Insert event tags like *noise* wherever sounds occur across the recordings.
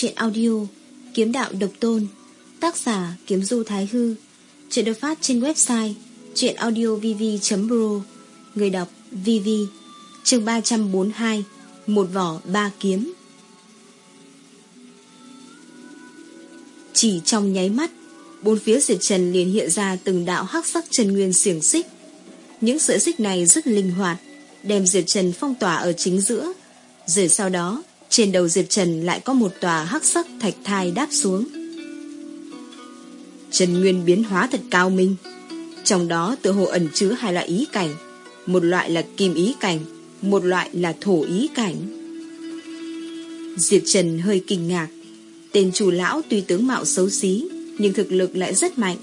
Chuyện audio Kiếm đạo độc tôn, Tác giả Kiếm Du Thái Hư, Chuyện được phát trên website chuyenaudiovv.pro Người đọc VV chương 342 Một vỏ ba kiếm. Chỉ trong nháy mắt, Bốn phía diệt trần liền hiện ra từng đạo hắc sắc chân nguyên xiềng xích. Những sợi xích này rất linh hoạt, Đem diệt trần phong tỏa ở chính giữa. Rồi sau đó trên đầu Diệp Trần lại có một tòa hắc sắc thạch thai đáp xuống. Trần Nguyên biến hóa thật cao minh. Trong đó tự hồ ẩn chứa hai loại ý cảnh. Một loại là kim ý cảnh, một loại là thổ ý cảnh. Diệp Trần hơi kinh ngạc. Tên chủ lão tuy tướng mạo xấu xí, nhưng thực lực lại rất mạnh.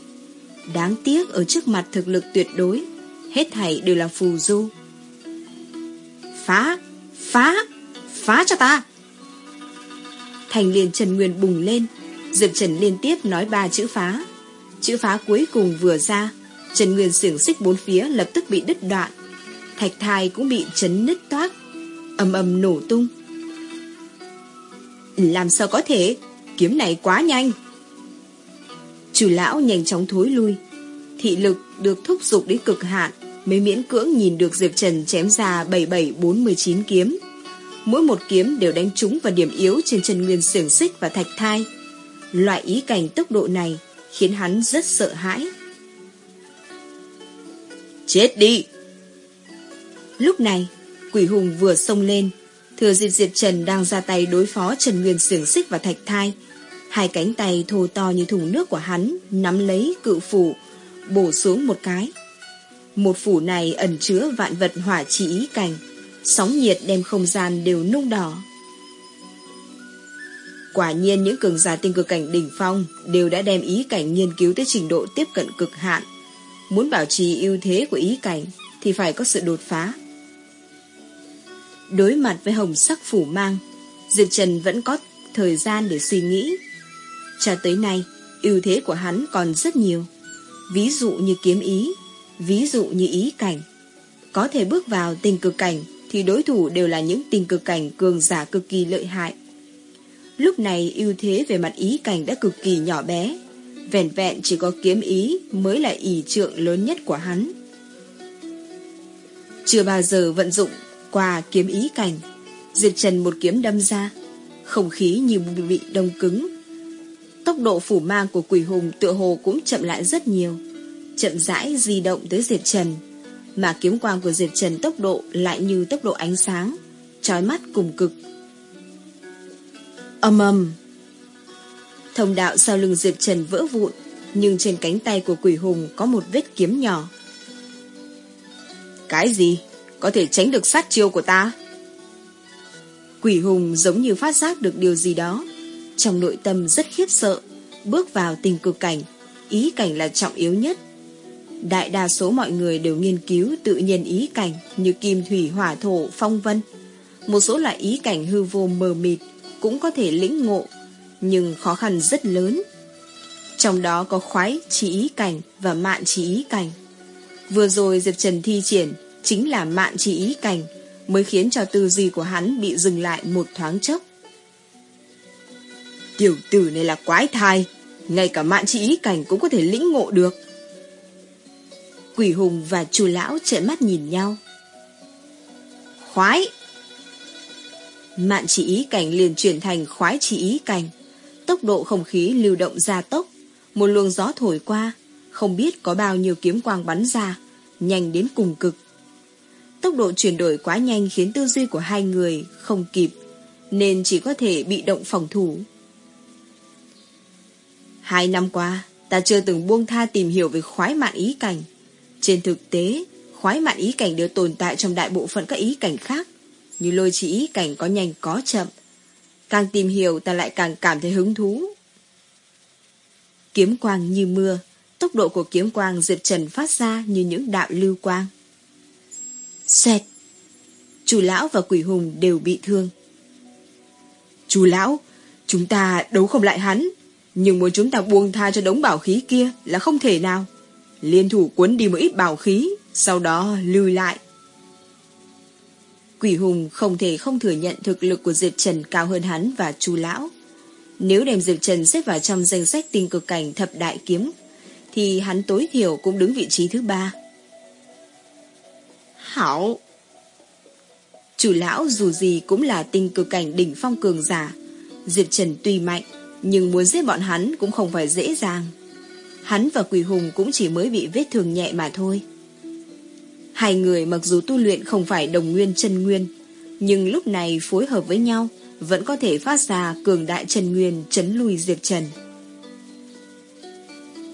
Đáng tiếc ở trước mặt thực lực tuyệt đối, hết thảy đều là phù du. Phá! Phá! Phá cho ta! Thành liền Trần Nguyên bùng lên. Diệp Trần liên tiếp nói ba chữ phá. Chữ phá cuối cùng vừa ra Trần Nguyên xưởng xích bốn phía lập tức bị đứt đoạn. Thạch thai cũng bị chấn nứt toác, ầm ầm nổ tung. Làm sao có thể? Kiếm này quá nhanh. Chủ lão nhanh chóng thối lui. Thị lực được thúc giục đến cực hạn Mới miễn cưỡng nhìn được Diệp Trần chém ra 7749 kiếm mỗi một kiếm đều đánh trúng vào điểm yếu trên chân nguyên xiềng xích và thạch thai. Loại ý cảnh tốc độ này khiến hắn rất sợ hãi. Chết đi! Lúc này, quỷ hùng vừa xông lên, thừa dịp Diệp Trần đang ra tay đối phó Trần Nguyên xiềng xích và thạch thai. Hai cánh tay thô to như thùng nước của hắn nắm lấy cự phủ, bổ xuống một cái. Một phủ này ẩn chứa vạn vật hỏa chỉ ý cảnh, Sóng nhiệt đem không gian đều nung đỏ Quả nhiên những cường giả tinh cực cảnh đỉnh phong đều đã đem ý cảnh nghiên cứu tới trình độ tiếp cận cực hạn. Muốn bảo trì ưu thế của ý cảnh thì phải có sự đột phá. Đối mặt với hồng sắc phủ mang, Diệp Trần vẫn có thời gian để suy nghĩ. Cho tới nay, ưu thế của hắn còn rất nhiều. Ví dụ như kiếm ý, ví dụ như ý cảnh. Có thể bước vào tình cực cảnh thì đối thủ đều là những tình cực cảnh cường giả cực kỳ lợi hại. Lúc này ưu thế về mặt ý cảnh đã cực kỳ nhỏ bé, vẻn vẹn chỉ có kiếm ý mới là ỷ trượng lớn nhất của hắn. Chưa bao giờ vận dụng qua kiếm ý cảnh, Diệp Trần một kiếm đâm ra, không khí như bị đông cứng. Tốc độ phủ mang của quỷ hùng tựa hồ cũng chậm lại rất nhiều, chậm rãi di động tới Diệp Trần mà kiếm quang của Diệp Trần tốc độ lại như tốc độ ánh sáng, trói mắt cùng cực. Âm ầm Thông đạo sau lưng Diệp Trần vỡ vụn, nhưng trên cánh tay của quỷ hùng có một vết kiếm nhỏ. Cái gì? Có thể tránh được sát chiêu của ta? Quỷ hùng giống như phát giác được điều gì đó. Trong nội tâm rất khiếp sợ, bước vào tình cực cảnh, ý cảnh là trọng yếu nhất. Đại đa số mọi người đều nghiên cứu tự nhiên ý cảnh như kim thủy hỏa thổ phong vân. Một số loại ý cảnh hư vô mờ mịt cũng có thể lĩnh ngộ, nhưng khó khăn rất lớn. Trong đó có khoái chỉ ý cảnh và mạn chỉ ý cảnh. Vừa rồi Diệp Trần thi triển chính là mạn chỉ ý cảnh mới khiến cho tư duy của hắn bị dừng lại một thoáng chốc. Tiểu tử này là quái thai, ngay cả mạn chỉ ý cảnh cũng có thể lĩnh ngộ được. Quỷ hùng và chu lão trợn mắt nhìn nhau. Khoái! Mạn chỉ ý cảnh liền chuyển thành khoái chỉ ý cảnh. Tốc độ không khí lưu động ra tốc. Một luồng gió thổi qua. Không biết có bao nhiêu kiếm quang bắn ra. Nhanh đến cùng cực. Tốc độ chuyển đổi quá nhanh khiến tư duy của hai người không kịp. Nên chỉ có thể bị động phòng thủ. Hai năm qua, ta chưa từng buông tha tìm hiểu về khoái mạn ý cảnh. Trên thực tế, khoái mạn ý cảnh đều tồn tại trong đại bộ phận các ý cảnh khác, như lôi chỉ ý cảnh có nhanh có chậm. Càng tìm hiểu ta lại càng cảm thấy hứng thú. Kiếm quang như mưa, tốc độ của kiếm quang diệt trần phát ra như những đạo lưu quang. Xẹt! Chủ lão và quỷ hùng đều bị thương. Chủ lão, chúng ta đấu không lại hắn, nhưng muốn chúng ta buông tha cho đống bảo khí kia là không thể nào liên thủ cuốn đi một ít bảo khí, sau đó lưu lại. Quỷ Hùng không thể không thừa nhận thực lực của Diệp Trần cao hơn hắn và Chu Lão. Nếu đem Diệp Trần xếp vào trong danh sách tinh cực cảnh thập đại kiếm, thì hắn tối thiểu cũng đứng vị trí thứ ba. Hảo! Chủ lão dù gì cũng là tinh cực cảnh đỉnh phong cường giả. Diệp Trần tuy mạnh, nhưng muốn giết bọn hắn cũng không phải dễ dàng. Hắn và Quỷ Hùng cũng chỉ mới bị vết thương nhẹ mà thôi. Hai người mặc dù tu luyện không phải đồng nguyên chân nguyên, nhưng lúc này phối hợp với nhau vẫn có thể phát ra cường đại chân nguyên chấn lùi diệt Trần.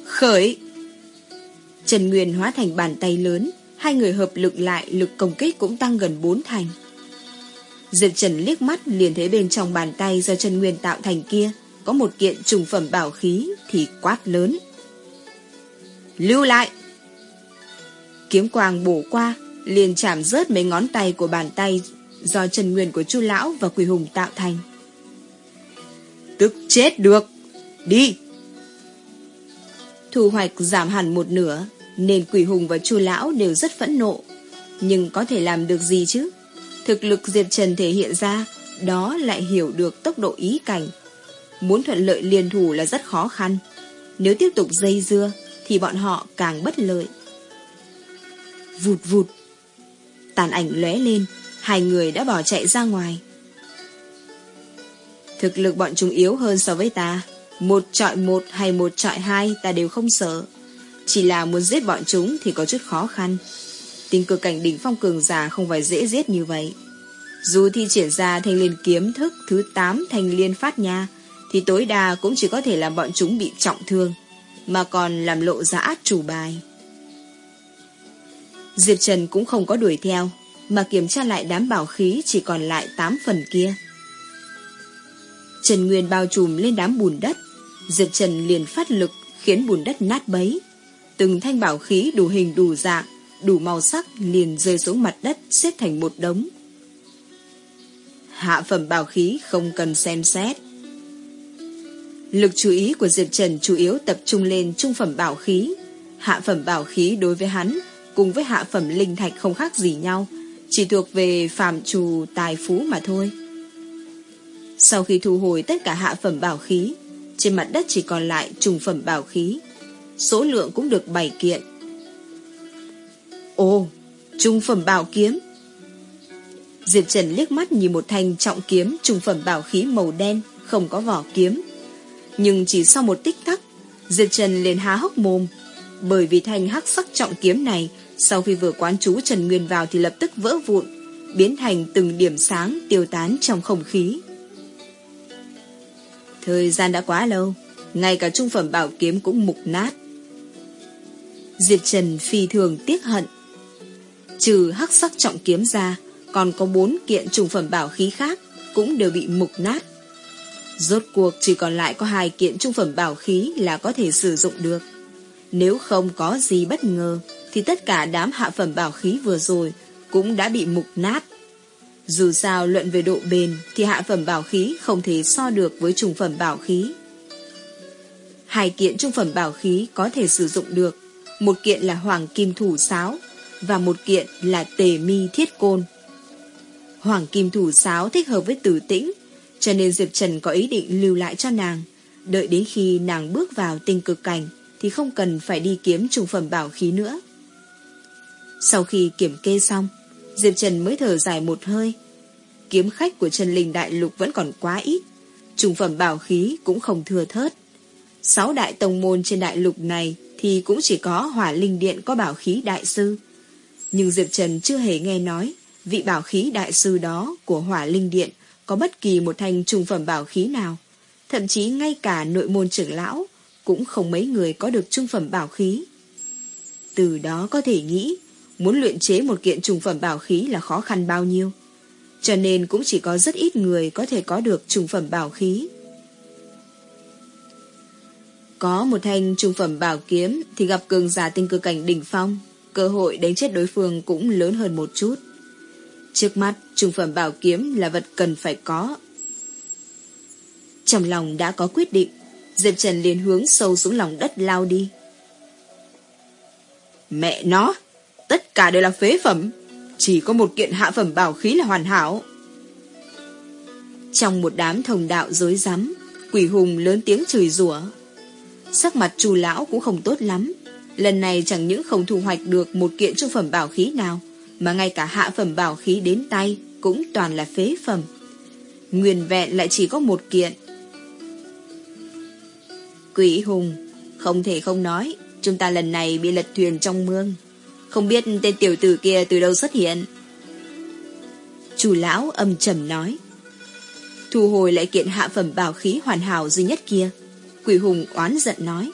Khởi! Trần Nguyên hóa thành bàn tay lớn, hai người hợp lực lại lực công kích cũng tăng gần bốn thành. Diệp Trần liếc mắt liền thấy bên trong bàn tay do Trần Nguyên tạo thành kia có một kiện trùng phẩm bảo khí thì quát lớn. Lưu lại! Kiếm quang bổ qua, liền chạm rớt mấy ngón tay của bàn tay do Trần Nguyên của Chu Lão và Quỷ Hùng tạo thành. Tức chết được! Đi! Thu hoạch giảm hẳn một nửa, nên Quỷ Hùng và Chu Lão đều rất phẫn nộ. Nhưng có thể làm được gì chứ? Thực lực Diệp Trần thể hiện ra, đó lại hiểu được tốc độ ý cảnh. Muốn thuận lợi liền thủ là rất khó khăn. Nếu tiếp tục dây dưa, thì bọn họ càng bất lợi. Vụt vụt. Tàn ảnh lóe lên, hai người đã bỏ chạy ra ngoài. Thực lực bọn chúng yếu hơn so với ta. Một trọi một hay một trọi hai ta đều không sợ. Chỉ là muốn giết bọn chúng thì có chút khó khăn. Tình cực cảnh đỉnh phong cường giả không phải dễ giết như vậy. Dù thi triển ra thanh liên kiếm thức thứ 8 thanh liên phát nha, thì tối đa cũng chỉ có thể làm bọn chúng bị trọng thương, mà còn làm lộ ra át chủ bài. Diệp Trần cũng không có đuổi theo, mà kiểm tra lại đám bảo khí chỉ còn lại 8 phần kia. Trần Nguyên bao trùm lên đám bùn đất, Diệp Trần liền phát lực khiến bùn đất nát bấy. Từng thanh bảo khí đủ hình đủ dạng, đủ màu sắc liền rơi xuống mặt đất xếp thành một đống. Hạ phẩm bảo khí không cần xem xét. Lực chú ý của Diệp Trần chủ yếu tập trung lên trung phẩm bảo khí. Hạ phẩm bảo khí đối với hắn cùng với hạ phẩm linh thạch không khác gì nhau, chỉ thuộc về phàm trù tài phú mà thôi. Sau khi thu hồi tất cả hạ phẩm bảo khí, trên mặt đất chỉ còn lại trùng phẩm bảo khí. Số lượng cũng được 7 kiện. Ồ, trung phẩm bảo kiếm. Diệp Trần liếc mắt nhìn một thanh trọng kiếm trung phẩm bảo khí màu đen, không có vỏ kiếm. Nhưng chỉ sau một tích tắc, Diệp Trần liền há hốc mồm, bởi vì thanh hắc sắc trọng kiếm này sau khi vừa quán chú Trần Nguyên vào thì lập tức vỡ vụn, biến thành từng điểm sáng tiêu tán trong không khí. Thời gian đã quá lâu, ngay cả trung phẩm bảo kiếm cũng mục nát. Diệp Trần phi thường tiếc hận. Trừ hắc sắc trọng kiếm ra, còn có bốn kiện trung phẩm bảo khí khác cũng đều bị mục nát. Rốt cuộc chỉ còn lại có hai kiện trung phẩm bảo khí là có thể sử dụng được. Nếu không có gì bất ngờ, thì tất cả đám hạ phẩm bảo khí vừa rồi cũng đã bị mục nát. Dù sao luận về độ bền thì hạ phẩm bảo khí không thể so được với trung phẩm bảo khí. Hai kiện trung phẩm bảo khí có thể sử dụng được, một kiện là hoàng kim thủ sáo và một kiện là tề mi thiết côn. Hoàng kim thủ sáo thích hợp với tử tĩnh, cho nên Diệp Trần có ý định lưu lại cho nàng, đợi đến khi nàng bước vào tinh cực cảnh thì không cần phải đi kiếm trùng phẩm bảo khí nữa. Sau khi kiểm kê xong, Diệp Trần mới thở dài một hơi. Kiếm khách của Trần Linh Đại Lục vẫn còn quá ít, trùng phẩm bảo khí cũng không thừa thớt. Sáu đại tông môn trên đại lục này thì cũng chỉ có hỏa linh điện có bảo khí đại sư. Nhưng Diệp Trần chưa hề nghe nói vị bảo khí đại sư đó của hỏa linh điện có bất kỳ một thanh trùng phẩm bảo khí nào. Thậm chí ngay cả nội môn trưởng lão cũng không mấy người có được trung phẩm bảo khí. Từ đó có thể nghĩ muốn luyện chế một kiện trùng phẩm bảo khí là khó khăn bao nhiêu. Cho nên cũng chỉ có rất ít người có thể có được trùng phẩm bảo khí. Có một thanh trùng phẩm bảo kiếm thì gặp cường giả tinh cơ cảnh đỉnh phong, cơ hội đánh chết đối phương cũng lớn hơn một chút. Trước mắt, trung phẩm bảo kiếm là vật cần phải có. Trong lòng đã có quyết định, Diệp Trần liền hướng sâu xuống lòng đất lao đi. Mẹ nó! Tất cả đều là phế phẩm. Chỉ có một kiện hạ phẩm bảo khí là hoàn hảo. Trong một đám thông đạo dối rắm Quỷ hùng lớn tiếng chửi rủa Sắc mặt chu lão cũng không tốt lắm Lần này chẳng những không thu hoạch được Một kiện trung phẩm bảo khí nào mà ngay cả hạ phẩm bảo khí đến tay Cũng toàn là phế phẩm Nguyên vẹn lại chỉ có một kiện Quỷ hùng Không thể không nói Chúng ta lần này bị lật thuyền trong mương Không biết tên tiểu tử kia từ đâu xuất hiện Chủ lão âm trầm nói Thu hồi lại kiện hạ phẩm bảo khí hoàn hảo duy nhất kia. Quỷ hùng oán giận nói.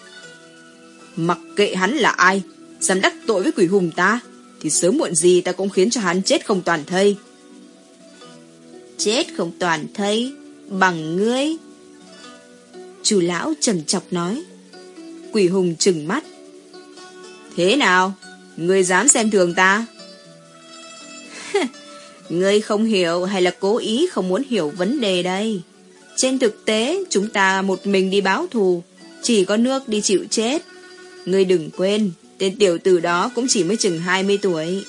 Mặc kệ hắn là ai, dám đắc tội với quỷ hùng ta, thì sớm muộn gì ta cũng khiến cho hắn chết không toàn thây. Chết không toàn thây, bằng ngươi. Chủ lão trầm chọc nói. Quỷ hùng trừng mắt. Thế nào? Ngươi dám xem thường ta? Ngươi không hiểu hay là cố ý không muốn hiểu vấn đề đây? Trên thực tế, chúng ta một mình đi báo thù, chỉ có nước đi chịu chết. Ngươi đừng quên, tên tiểu tử đó cũng chỉ mới chừng 20 tuổi.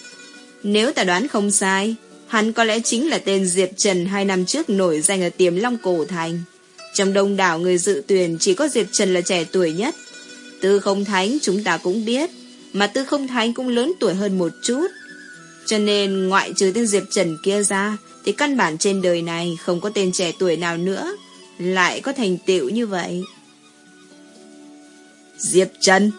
Nếu ta đoán không sai, hắn có lẽ chính là tên Diệp Trần hai năm trước nổi danh ở tiềm long cổ thành. Trong đông đảo người dự tuyển chỉ có Diệp Trần là trẻ tuổi nhất. Tư không thánh chúng ta cũng biết, mà tư không thánh cũng lớn tuổi hơn một chút. Cho nên ngoại trừ tên Diệp Trần kia ra Thì căn bản trên đời này Không có tên trẻ tuổi nào nữa Lại có thành tựu như vậy Diệp Trần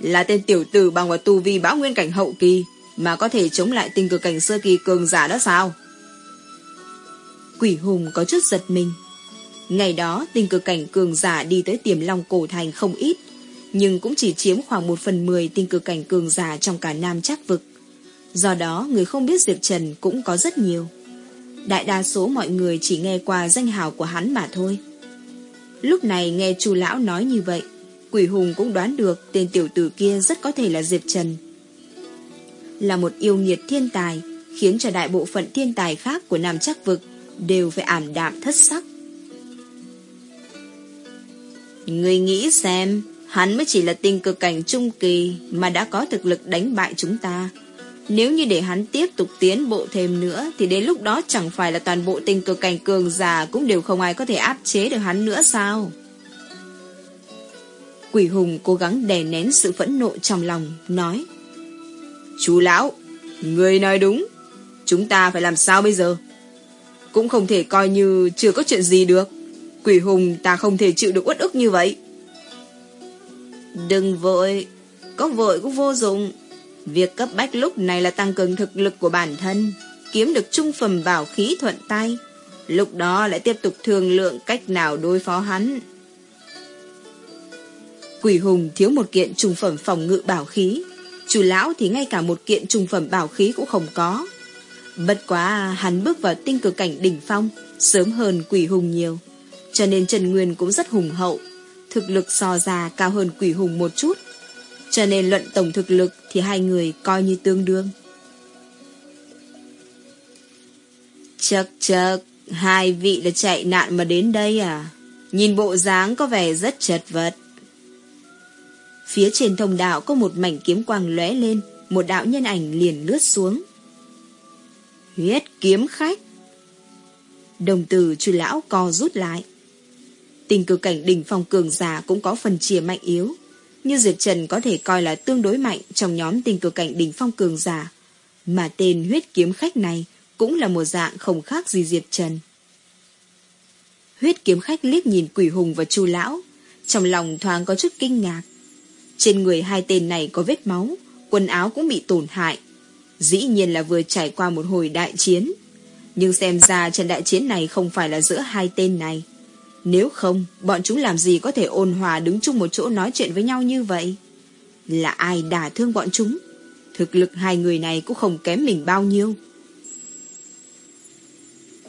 là tên tiểu tử bằng vào tu vi bão nguyên cảnh hậu kỳ Mà có thể chống lại tinh cực cảnh sơ kỳ cường giả đó sao Quỷ hùng có chút giật mình Ngày đó tinh cực cảnh cường giả đi tới tiềm long cổ thành không ít Nhưng cũng chỉ chiếm khoảng một phần mười tinh cực cảnh cường giả trong cả nam chắc vực Do đó người không biết Diệp Trần cũng có rất nhiều. Đại đa số mọi người chỉ nghe qua danh hào của hắn mà thôi. Lúc này nghe chu lão nói như vậy, quỷ hùng cũng đoán được tên tiểu tử kia rất có thể là Diệp Trần. Là một yêu nghiệt thiên tài, khiến cho đại bộ phận thiên tài khác của Nam Chắc Vực đều phải ảm đạm thất sắc. Người nghĩ xem, hắn mới chỉ là tinh cực cảnh trung kỳ mà đã có thực lực đánh bại chúng ta. Nếu như để hắn tiếp tục tiến bộ thêm nữa Thì đến lúc đó chẳng phải là toàn bộ tinh cực cảnh cường giả Cũng đều không ai có thể áp chế được hắn nữa sao Quỷ hùng cố gắng đè nén sự phẫn nộ trong lòng Nói Chú lão Người nói đúng. Chúng ta phải làm sao bây giờ? Cũng không thể coi như chưa có chuyện gì được. Quỷ hùng ta không thể chịu được uất ức như vậy. Đừng vội Có vội cũng vô dụng. Việc cấp bách lúc này là tăng cường thực lực của bản thân, kiếm được trung phẩm bảo khí thuận tay. Lúc đó lại tiếp tục thương lượng cách nào đối phó hắn. Quỷ hùng thiếu một kiện trùng phẩm phòng ngự bảo khí. Chủ lão thì ngay cả một kiện trùng phẩm bảo khí cũng không có. Bất quá hắn bước vào tinh cực cảnh đỉnh phong, sớm hơn quỷ hùng nhiều. Cho nên Trần Nguyên cũng rất hùng hậu, thực lực so ra cao hơn quỷ hùng một chút. Cho nên luận tổng thực lực thì hai người coi như tương đương. Chật chật, hai vị là chạy nạn mà đến đây à? Nhìn bộ dáng có vẻ rất chật vật. Phía trên thông đạo có một mảnh kiếm quang lóe lên, một đạo nhân ảnh liền lướt xuống. Huyết kiếm khách. Đồng từ chu lão co rút lại. Tình cử cảnh đỉnh phong cường giả cũng có phần chia mạnh yếu như Diệp Trần có thể coi là tương đối mạnh trong nhóm tình cờ cảnh đỉnh phong cường giả. Mà tên huyết kiếm khách này cũng là một dạng không khác gì Diệp Trần. Huyết kiếm khách liếc nhìn quỷ hùng và chu lão, trong lòng thoáng có chút kinh ngạc. Trên người hai tên này có vết máu, quần áo cũng bị tổn hại. Dĩ nhiên là vừa trải qua một hồi đại chiến. Nhưng xem ra trận đại chiến này không phải là giữa hai tên này, nếu không, bọn chúng làm gì có thể ôn hòa đứng chung một chỗ nói chuyện với nhau như vậy? Là ai đả thương bọn chúng? Thực lực hai người này cũng không kém mình bao nhiêu.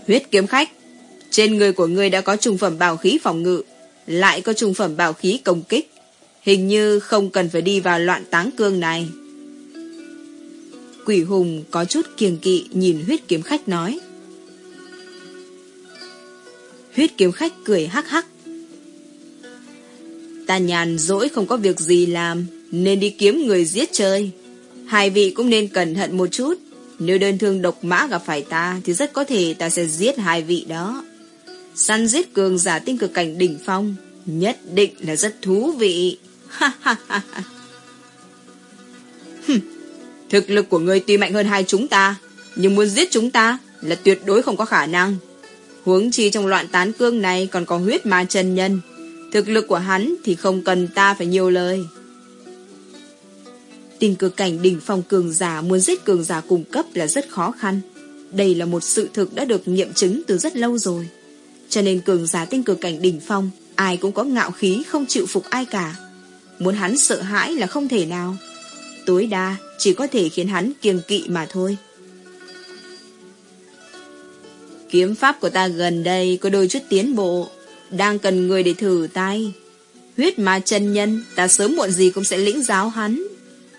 Huyết kiếm khách, trên người của ngươi đã có trung phẩm bảo khí phòng ngự, lại có trung phẩm bảo khí công kích. Hình như không cần phải đi vào loạn táng cương này. Quỷ hùng có chút kiêng kỵ nhìn huyết kiếm khách nói. Huyết kiếm khách cười hắc hắc. Ta nhàn dỗi không có việc gì làm, nên đi kiếm người giết chơi. Hai vị cũng nên cẩn thận một chút, Nếu đơn thương độc mã gặp phải ta Thì rất có thể ta sẽ giết hai vị đó Săn giết cường giả tinh cực cảnh đỉnh phong Nhất định là rất thú vị Ha ha ha ha Thực lực của ngươi tuy mạnh hơn hai chúng ta, Nhưng muốn giết chúng ta Là tuyệt đối không có khả năng. Huống chi trong loạn tán cương này Còn có huyết ma chân nhân, Thực lực của hắn thì không cần ta phải nhiều lời. Tình cực cảnh đỉnh phong cường giả Muốn giết cường giả cung cấp là rất khó khăn. Đây là một sự thực đã được nghiệm chứng từ rất lâu rồi. Cho nên cường giả tinh cực cảnh đỉnh phong, Ai cũng có ngạo khí không chịu phục ai cả. Muốn hắn sợ hãi là không thể nào Tối đa chỉ có thể khiến hắn kiêng kỵ mà thôi. Kiếm pháp của ta gần đây có đôi chút tiến bộ, đang cần người để thử tay. Huyết ma chân nhân, ta sớm muộn gì cũng sẽ lĩnh giáo hắn.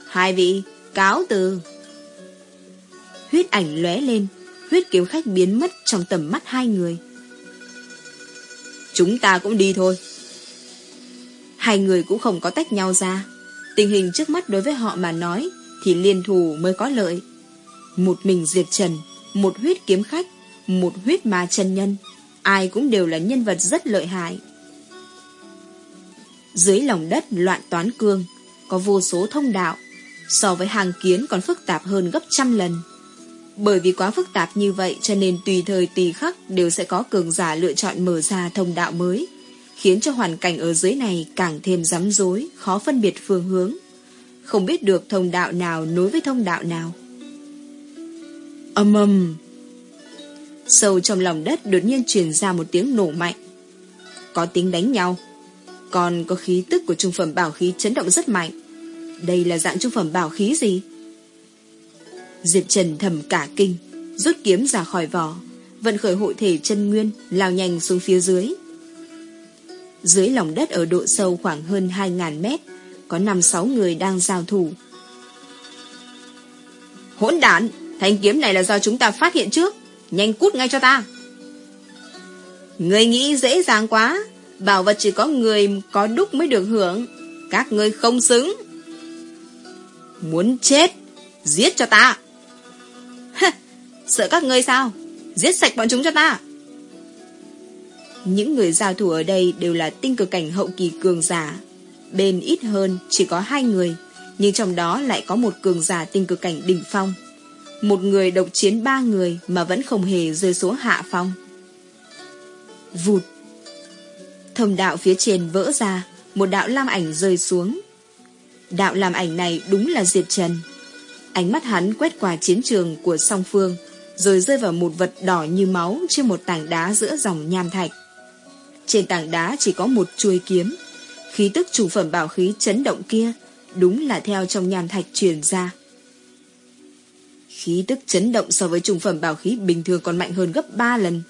Hai vị, cáo từ. Huyết ảnh lóe lên, huyết kiếm khách biến mất trong tầm mắt hai người. Chúng ta cũng đi thôi. Hai người cũng không có tách nhau ra. Tình hình trước mắt đối với họ mà nói thì liên thủ mới có lợi. Một mình diệt Trần, một huyết kiếm khách, một huyết ma chân nhân, ai cũng đều là nhân vật rất lợi hại. Dưới lòng đất loạn toán cương, có vô số thông đạo, so với hàng kiến còn phức tạp hơn gấp trăm lần. Bởi vì quá phức tạp như vậy cho nên tùy thời tùy khắc đều sẽ có cường giả lựa chọn mở ra thông đạo mới, khiến cho hoàn cảnh ở dưới này càng thêm rắm rối, khó phân biệt phương hướng không biết được thông đạo nào nối với thông đạo nào. Âm âm! Sâu trong lòng đất đột nhiên truyền ra một tiếng nổ mạnh. Có tiếng đánh nhau. Còn có khí tức của trung phẩm bảo khí chấn động rất mạnh. Đây là dạng trung phẩm bảo khí gì? Diệp Trần thầm cả kinh, rút kiếm ra khỏi vỏ, vận khởi hội thể chân nguyên, lao nhanh xuống phía dưới. Dưới lòng đất ở độ sâu khoảng hơn 2.000 mét, có năm sáu người đang giao thủ. Hỗn đản, thanh kiếm này là do chúng ta phát hiện trước, nhanh cút ngay cho ta. Người nghĩ dễ dàng quá, bảo vật chỉ có người có đúc mới được hưởng, các ngươi không xứng. Muốn chết, giết cho ta. *laughs* sợ các ngươi sao? Giết sạch bọn chúng cho ta. Những người giao thủ ở đây đều là tinh cực cảnh hậu kỳ cường giả, bên ít hơn chỉ có hai người, nhưng trong đó lại có một cường giả tinh cực cảnh đỉnh phong. Một người độc chiến ba người mà vẫn không hề rơi xuống hạ phong. Vụt! Thông đạo phía trên vỡ ra, một đạo lam ảnh rơi xuống. Đạo lam ảnh này đúng là Diệp Trần. Ánh mắt hắn quét qua chiến trường của song phương, rồi rơi vào một vật đỏ như máu trên một tảng đá giữa dòng nham thạch. Trên tảng đá chỉ có một chuôi kiếm, Khí tức chủ phẩm bảo khí chấn động kia Đúng là theo trong nhàn thạch truyền ra. Khí tức chấn động so với trùng phẩm bảo khí bình thường còn mạnh hơn gấp 3 lần.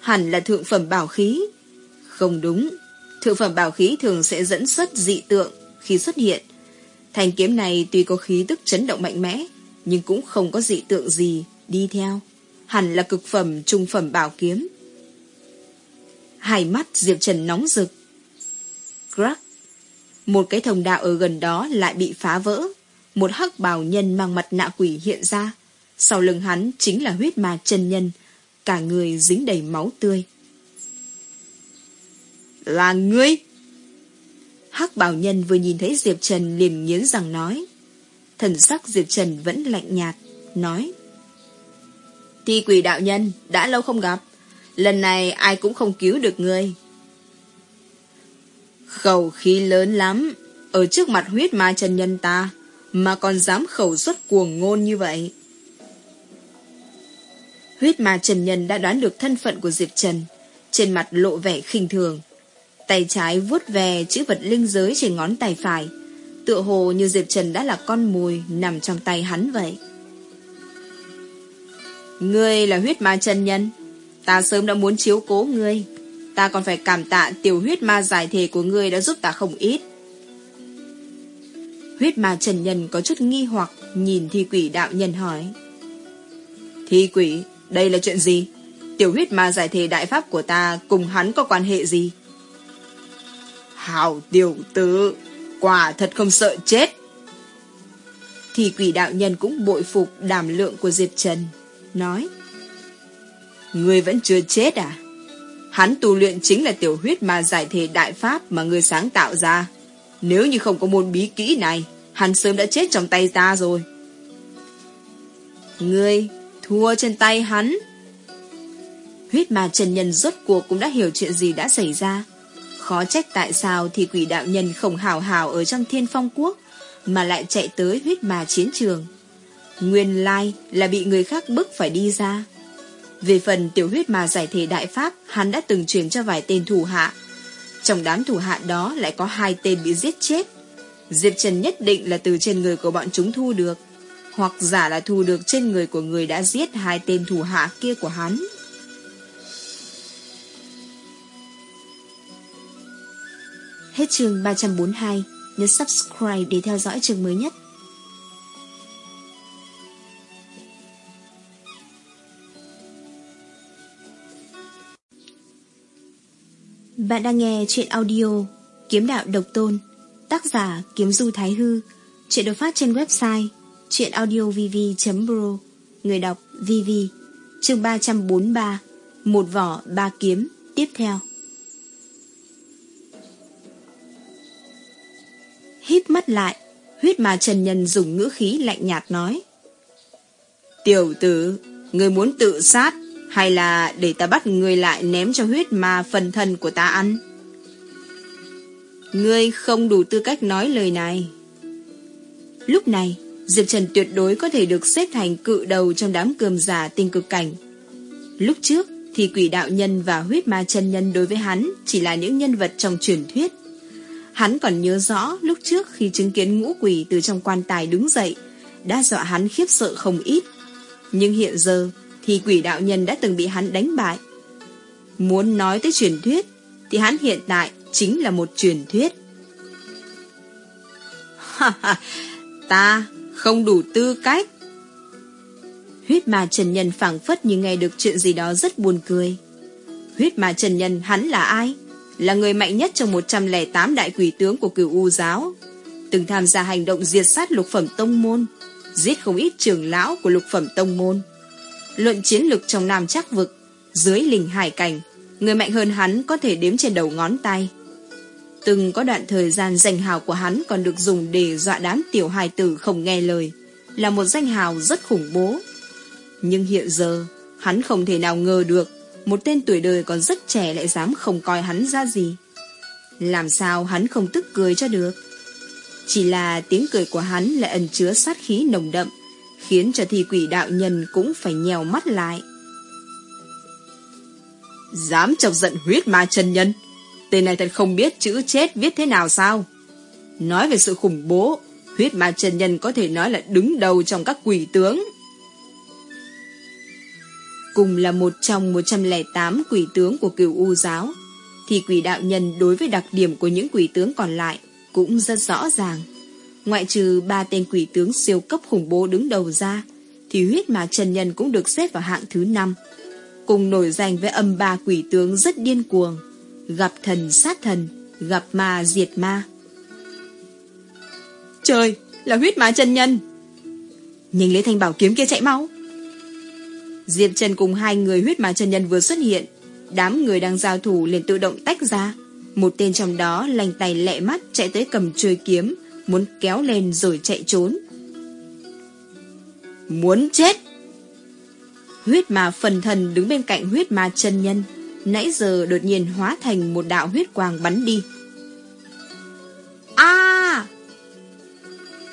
Hẳn là thượng phẩm bảo khí. Không đúng. Thượng phẩm bảo khí thường sẽ dẫn xuất dị tượng khi xuất hiện. Thanh kiếm này tuy có khí tức chấn động mạnh mẽ Nhưng cũng không có dị tượng gì đi theo. Hẳn là cực phẩm trung phẩm bảo kiếm. Hai mắt Diệp Trần nóng rực Crack một cái thông đạo ở gần đó lại bị phá vỡ. Một hắc bào nhân mang mặt nạ quỷ hiện ra. Sau lưng hắn chính là huyết ma chân nhân. Cả người dính đầy máu tươi. Là ngươi! hắc bào nhân vừa nhìn thấy Diệp Trần liền nghiến rằng nói. Thần sắc Diệp Trần vẫn lạnh nhạt, nói. Thi quỷ đạo nhân, đã lâu không gặp. Lần này ai cũng không cứu được ngươi. Khẩu khí lớn lắm, ở trước mặt huyết ma chân nhân ta, mà còn dám khẩu xuất cuồng ngôn như vậy. Huyết ma Trần Nhân đã đoán được thân phận của Diệp Trần, trên mặt lộ vẻ khinh thường. Tay trái vuốt về chữ vật linh giới trên ngón tay phải, tựa hồ như Diệp Trần đã là con mùi nằm trong tay hắn vậy. Ngươi là huyết ma chân nhân, ta sớm đã muốn chiếu cố ngươi. Ta còn phải cảm tạ tiểu huyết ma giải thể của ngươi đã giúp ta không ít. Huyết ma trần nhân có chút nghi hoặc nhìn thi quỷ đạo nhân hỏi. Thi quỷ, đây là chuyện gì? Tiểu huyết ma giải thể đại pháp của ta cùng hắn có quan hệ gì? Hào tiểu tử, quả thật không sợ chết. thì quỷ đạo nhân cũng bội phục đảm lượng của Diệp Trần, nói Ngươi vẫn chưa chết à? Hắn tu luyện chính là tiểu huyết mà giải thể đại pháp mà ngươi sáng tạo ra. Nếu như không có môn bí kỹ này, hắn sớm đã chết trong tay ta rồi. Ngươi thua trên tay hắn. Huyết mà Trần Nhân rốt cuộc cũng đã hiểu chuyện gì đã xảy ra. Khó trách tại sao thì quỷ đạo nhân không hào hào ở trong thiên phong quốc, mà lại chạy tới huyết mà chiến trường. Nguyên lai là bị người khác bức phải đi ra. Về phần tiểu huyết mà giải thể đại pháp, hắn đã từng truyền cho vài tên thủ hạ. Trong đám thủ hạ đó lại có hai tên bị giết chết. Diệp Trần nhất định là từ trên người của bọn chúng thu được, hoặc giả là thu được trên người của người đã giết hai tên thủ hạ kia của hắn. Hết chương 342, nhấn subscribe để theo dõi chương mới nhất. Bạn đang nghe chuyện audio Kiếm đạo độc tôn, Tác giả Kiếm Du Thái Hư, Chuyện được phát trên website chuyệnaudiovv.pro Người đọc VV Chương 343 Một vỏ ba kiếm, Tiếp theo. Hít mắt lại, Huyết mà Trần Nhân dùng ngữ khí lạnh nhạt nói, Tiểu tử, Người muốn tự sát hay là để ta bắt người lại ném cho huyết ma phần thân của ta ăn? Ngươi không đủ tư cách nói lời này. Lúc này, Diệp Trần tuyệt đối có thể được xếp thành cự đầu trong đám cườm giả tinh cực cảnh. Lúc trước thì quỷ đạo nhân và huyết ma chân nhân đối với hắn chỉ là những nhân vật trong truyền thuyết. Hắn còn nhớ rõ lúc trước khi chứng kiến ngũ quỷ từ trong quan tài đứng dậy, đã dọa hắn khiếp sợ không ít. Nhưng hiện giờ, thì quỷ đạo nhân đã từng bị hắn đánh bại. Muốn nói tới truyền thuyết, thì hắn hiện tại chính là một truyền thuyết. ta không đủ tư cách. Huyết ma Trần Nhân phảng phất như nghe được chuyện gì đó rất buồn cười. Huyết ma Trần Nhân hắn là ai? Là người mạnh nhất trong 108 đại quỷ tướng của cửu U giáo. Từng tham gia hành động diệt sát lục phẩm tông môn, giết không ít trưởng lão của lục phẩm tông môn Luận chiến lực trong nam chắc vực, dưới lình hải cảnh, người mạnh hơn hắn có thể đếm trên đầu ngón tay. Từng có đoạn thời gian danh hào của hắn còn được dùng để dọa đám tiểu hài tử không nghe lời, là một danh hào rất khủng bố. Nhưng hiện giờ, hắn không thể nào ngờ được một tên tuổi đời còn rất trẻ lại dám không coi hắn ra gì. Làm sao hắn không tức cười cho được? Chỉ là tiếng cười của hắn lại ẩn chứa sát khí nồng đậm, khiến cho thi quỷ đạo nhân cũng phải nhèo mắt lại. Dám chọc giận huyết ma chân nhân, tên này thật không biết chữ chết viết thế nào sao? Nói về sự khủng bố, huyết ma chân nhân có thể nói là đứng đầu trong các quỷ tướng. Cùng là một trong 108 quỷ tướng của cửu U giáo, thì quỷ đạo nhân đối với đặc điểm của những quỷ tướng còn lại cũng rất rõ ràng. Ngoại trừ ba tên quỷ tướng siêu cấp khủng bố đứng đầu ra, thì huyết mà Trần Nhân cũng được xếp vào hạng thứ năm Cùng nổi danh với âm ba quỷ tướng rất điên cuồng, gặp thần sát thần, gặp ma diệt ma. Trời, là huyết ma Trần Nhân! Nhanh lấy thanh bảo kiếm kia chạy mau! Diệp Trần cùng hai người huyết ma Trần Nhân vừa xuất hiện, đám người đang giao thủ liền tự động tách ra. Một tên trong đó lành tay lẹ mắt chạy tới cầm chuôi kiếm, muốn kéo lên rồi chạy trốn. Muốn chết! Huyết ma phần thần đứng bên cạnh huyết ma chân nhân, nãy giờ đột nhiên hóa thành một đạo huyết quang bắn đi. a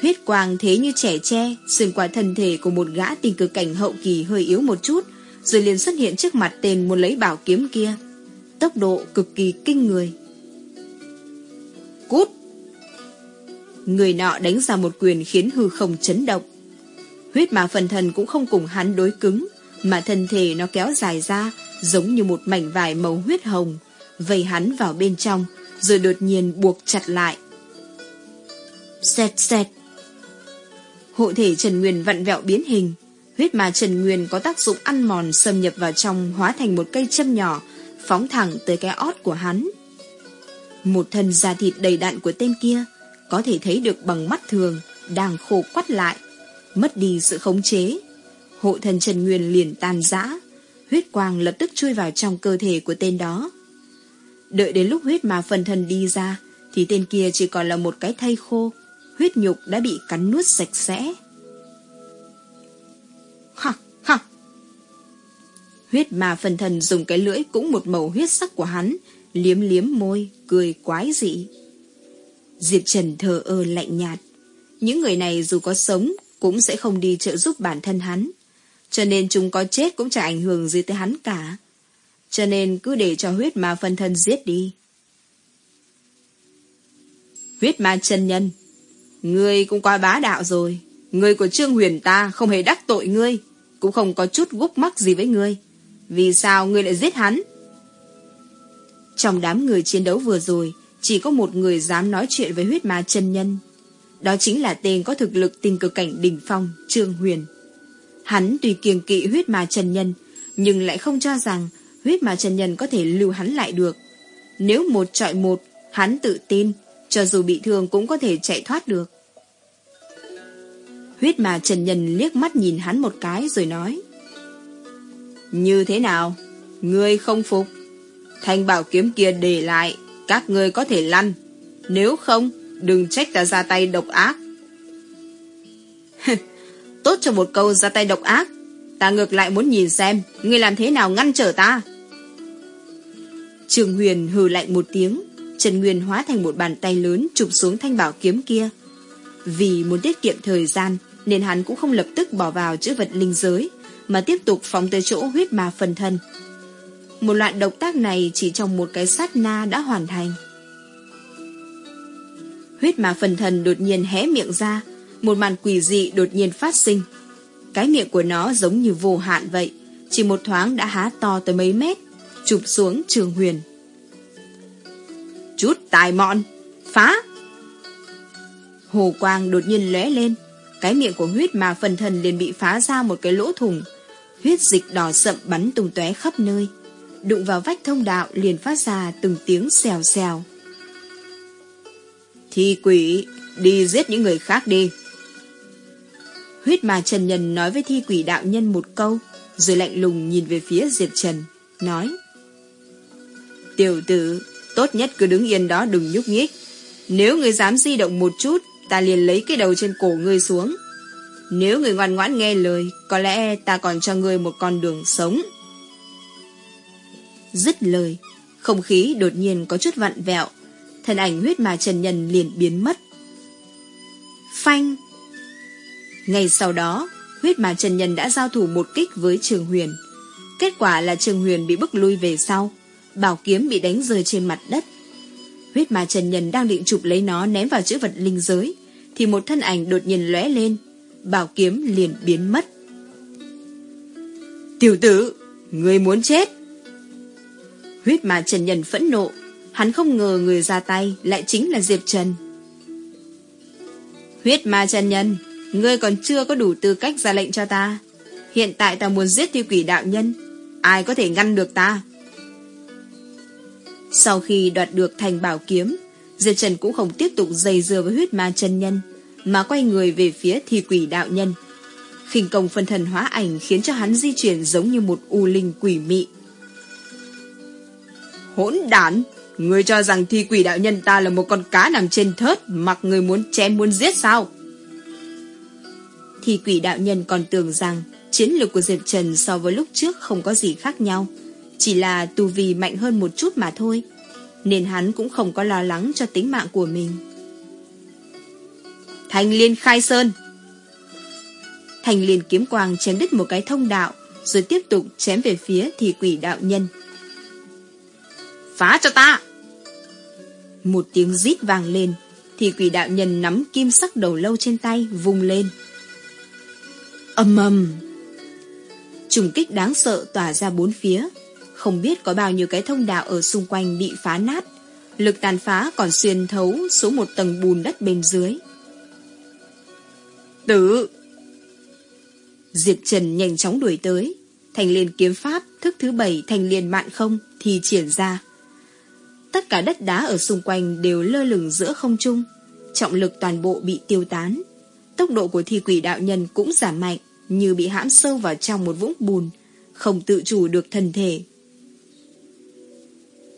Huyết quang thế như trẻ tre, xuyên qua thân thể của một gã tình cực cảnh hậu kỳ hơi yếu một chút, rồi liền xuất hiện trước mặt tên muốn lấy bảo kiếm kia. Tốc độ cực kỳ kinh người. Cút! Người nọ đánh ra một quyền khiến hư không chấn động. Huyết mà phần thần cũng không cùng hắn đối cứng, mà thân thể nó kéo dài ra, giống như một mảnh vải màu huyết hồng, vây hắn vào bên trong, rồi đột nhiên buộc chặt lại. Xẹt xẹt. Hộ thể Trần Nguyên vặn vẹo biến hình, huyết mà Trần Nguyên có tác dụng ăn mòn xâm nhập vào trong hóa thành một cây châm nhỏ, phóng thẳng tới cái ót của hắn. Một thân da thịt đầy đạn của tên kia, có thể thấy được bằng mắt thường, đang khô quắt lại, mất đi sự khống chế. Hộ thần Trần Nguyên liền tan rã, huyết quang lập tức chui vào trong cơ thể của tên đó. Đợi đến lúc huyết mà phần thân đi ra, thì tên kia chỉ còn là một cái thây khô, huyết nhục đã bị cắn nuốt sạch sẽ. Ha, ha. Huyết mà phần thần dùng cái lưỡi cũng một màu huyết sắc của hắn, liếm liếm môi, cười quái dị. Diệp Trần thờ ơ lạnh nhạt. Những người này dù có sống cũng sẽ không đi trợ giúp bản thân hắn. Cho nên chúng có chết cũng chẳng ảnh hưởng gì tới hắn cả. Cho nên cứ để cho huyết ma phân thân giết đi. Huyết ma chân nhân. Ngươi cũng qua bá đạo rồi. Người của Trương Huyền ta không hề đắc tội ngươi. Cũng không có chút gúc mắc gì với ngươi. Vì sao ngươi lại giết hắn? Trong đám người chiến đấu vừa rồi, chỉ có một người dám nói chuyện với huyết ma chân nhân. Đó chính là tên có thực lực tình cực cảnh đỉnh phong, Trương Huyền. Hắn tùy kiêng kỵ huyết ma chân nhân, nhưng lại không cho rằng huyết ma chân nhân có thể lưu hắn lại được. Nếu một trọi một, hắn tự tin, cho dù bị thương cũng có thể chạy thoát được. Huyết ma trần nhân liếc mắt nhìn hắn một cái rồi nói. Như thế nào? Ngươi không phục? Thanh bảo kiếm kia để lại, các ngươi có thể lăn. Nếu không, đừng trách ta ra tay độc ác. *laughs* Tốt cho một câu ra tay độc ác. Ta ngược lại muốn nhìn xem, ngươi làm thế nào ngăn trở ta. Trường Huyền hừ lạnh một tiếng, Trần Nguyên hóa thành một bàn tay lớn chụp xuống thanh bảo kiếm kia. Vì muốn tiết kiệm thời gian, nên hắn cũng không lập tức bỏ vào chữ vật linh giới, mà tiếp tục phóng tới chỗ huyết ma phần thân. Một loạt động tác này chỉ trong một cái sát na đã hoàn thành. Huyết mà phần thần đột nhiên hé miệng ra, một màn quỷ dị đột nhiên phát sinh. Cái miệng của nó giống như vô hạn vậy, chỉ một thoáng đã há to tới mấy mét, chụp xuống trường huyền. Chút tài mọn, phá! Hồ quang đột nhiên lóe lên, cái miệng của huyết mà phần thần liền bị phá ra một cái lỗ thủng, huyết dịch đỏ sậm bắn tung tóe khắp nơi đụng vào vách thông đạo liền phát ra từng tiếng xèo xèo. Thi quỷ, đi giết những người khác đi. Huyết mà Trần Nhân nói với thi quỷ đạo nhân một câu, rồi lạnh lùng nhìn về phía Diệp Trần, nói. Tiểu tử, tốt nhất cứ đứng yên đó đừng nhúc nhích. Nếu người dám di động một chút, ta liền lấy cái đầu trên cổ ngươi xuống. Nếu người ngoan ngoãn nghe lời, có lẽ ta còn cho ngươi một con đường sống. Dứt lời, không khí đột nhiên có chút vặn vẹo, thân ảnh huyết mà Trần Nhân liền biến mất. Phanh! Ngay sau đó, huyết mà Trần Nhân đã giao thủ một kích với Trường Huyền. Kết quả là Trường Huyền bị bức lui về sau, bảo kiếm bị đánh rơi trên mặt đất. Huyết mà Trần Nhân đang định chụp lấy nó ném vào chữ vật linh giới, thì một thân ảnh đột nhiên lóe lên, bảo kiếm liền biến mất. Tiểu tử, người muốn chết! Huyết mà Trần Nhân phẫn nộ, hắn không ngờ người ra tay lại chính là Diệp Trần. Huyết ma Trần Nhân, ngươi còn chưa có đủ tư cách ra lệnh cho ta. Hiện tại ta muốn giết tiêu quỷ đạo nhân, ai có thể ngăn được ta? Sau khi đoạt được thành bảo kiếm, Diệp Trần cũng không tiếp tục dây dưa với huyết ma chân nhân, mà quay người về phía thi quỷ đạo nhân. khinh công phân thần hóa ảnh khiến cho hắn di chuyển giống như một u linh quỷ mị. Hỗn đản! Ngươi cho rằng thi quỷ đạo nhân ta là một con cá nằm trên thớt, mặc người muốn chém muốn giết sao? Thi quỷ đạo nhân còn tưởng rằng chiến lược của Diệp Trần so với lúc trước không có gì khác nhau. Chỉ là tu vi mạnh hơn một chút mà thôi. Nên hắn cũng không có lo lắng cho tính mạng của mình. Thành liên khai sơn Thành liên kiếm quang chém đứt một cái thông đạo, rồi tiếp tục chém về phía thi quỷ đạo nhân. Phá cho ta! Một tiếng rít vàng lên, thì quỷ đạo nhân nắm kim sắc đầu lâu trên tay vùng lên. Âm ầm! Trùng kích đáng sợ tỏa ra bốn phía. Không biết có bao nhiêu cái thông đạo ở xung quanh bị phá nát. Lực tàn phá còn xuyên thấu xuống một tầng bùn đất bên dưới. Tử! Diệp Trần nhanh chóng đuổi tới. Thành liên kiếm pháp thức thứ bảy thành liên mạn không thì triển ra. Tất cả đất đá ở xung quanh đều lơ lửng giữa không trung, trọng lực toàn bộ bị tiêu tán. tốc độ của thi quỷ đạo nhân cũng giảm mạnh, như bị hãm sâu vào trong một vũng bùn, không tự chủ được thân thể.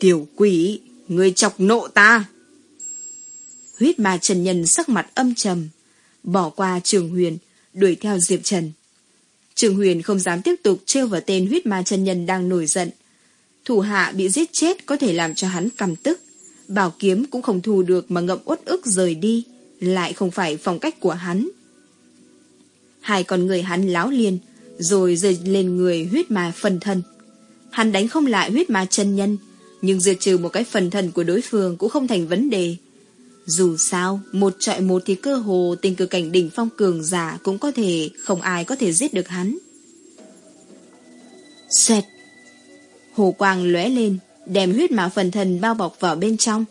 Tiểu quỷ, người chọc nộ ta! Huyết ma Trần Nhân sắc mặt âm trầm, bỏ qua Trường Huyền, đuổi theo Diệp Trần. Trường Huyền không dám tiếp tục trêu vào tên huyết ma chân nhân đang nổi giận. Thủ hạ bị giết chết có thể làm cho hắn căm tức. Bảo kiếm cũng không thu được mà ngậm uất ức rời đi, lại không phải phong cách của hắn. Hai con người hắn láo liền, rồi rơi lên người huyết ma phần thân. Hắn đánh không lại huyết ma chân nhân, nhưng diệt trừ một cái phần thân của đối phương cũng không thành vấn đề. Dù sao, một trọi một thì cơ hồ tình cờ cảnh đỉnh phong cường giả cũng có thể, không ai có thể giết được hắn. Xoẹt! Hồ quang lóe lên, đem huyết ma phần thần bao bọc vào bên trong.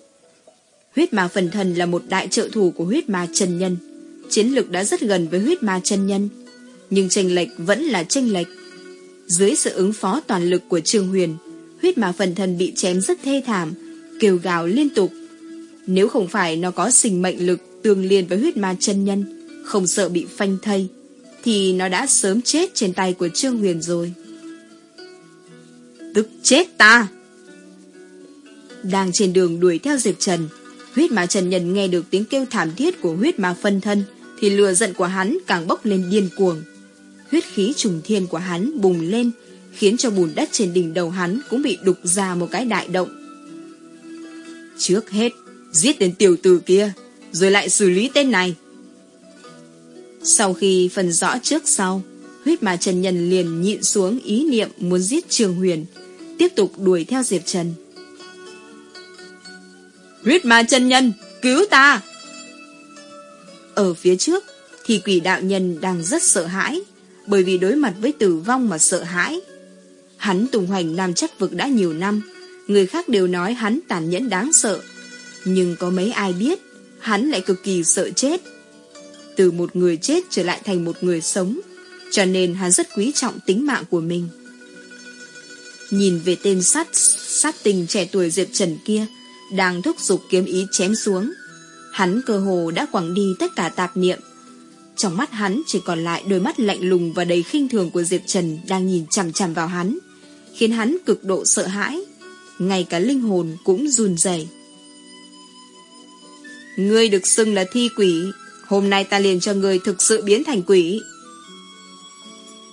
Huyết ma phần thần là một đại trợ thủ của huyết ma chân nhân. Chiến lực đã rất gần với huyết ma chân nhân. Nhưng tranh lệch vẫn là tranh lệch. Dưới sự ứng phó toàn lực của Trương Huyền, huyết ma phần thần bị chém rất thê thảm, kêu gào liên tục nếu không phải nó có sinh mệnh lực tương liên với huyết ma chân nhân, không sợ bị phanh thây, thì nó đã sớm chết trên tay của Trương Huyền rồi. Tức chết ta! Đang trên đường đuổi theo Diệp Trần, huyết ma Trần Nhân nghe được tiếng kêu thảm thiết của huyết ma phân thân, thì lừa giận của hắn càng bốc lên điên cuồng. Huyết khí trùng thiên của hắn bùng lên, khiến cho bùn đất trên đỉnh đầu hắn cũng bị đục ra một cái đại động. Trước hết, Giết tên tiểu tử kia Rồi lại xử lý tên này Sau khi phần rõ trước sau Huyết mà Trần Nhân liền nhịn xuống ý niệm muốn giết Trường Huyền Tiếp tục đuổi theo Diệp Trần. Huyết ma chân Nhân, Cứu ta! Ở phía trước Thì quỷ đạo nhân đang rất sợ hãi, Bởi vì đối mặt với tử vong mà sợ hãi. Hắn tùng hoành nam chắc vực đã nhiều năm, Người khác đều nói hắn tàn nhẫn đáng sợ. Nhưng có mấy ai biết, Hắn lại cực kỳ sợ chết. Từ một người chết trở lại thành một người sống, Cho nên hắn rất quý trọng tính mạng của mình. Nhìn về tên sát Sát tình trẻ tuổi Diệp Trần kia Đang thúc giục kiếm ý chém xuống Hắn cơ hồ đã quẳng đi tất cả tạp niệm Trong mắt hắn chỉ còn lại đôi mắt lạnh lùng và đầy khinh thường của Diệp Trần đang nhìn chằm chằm vào hắn, khiến hắn cực độ sợ hãi. Ngay cả linh hồn cũng run rẩy. Ngươi được xưng là thi quỷ Hôm nay ta liền cho ngươi thực sự biến thành quỷ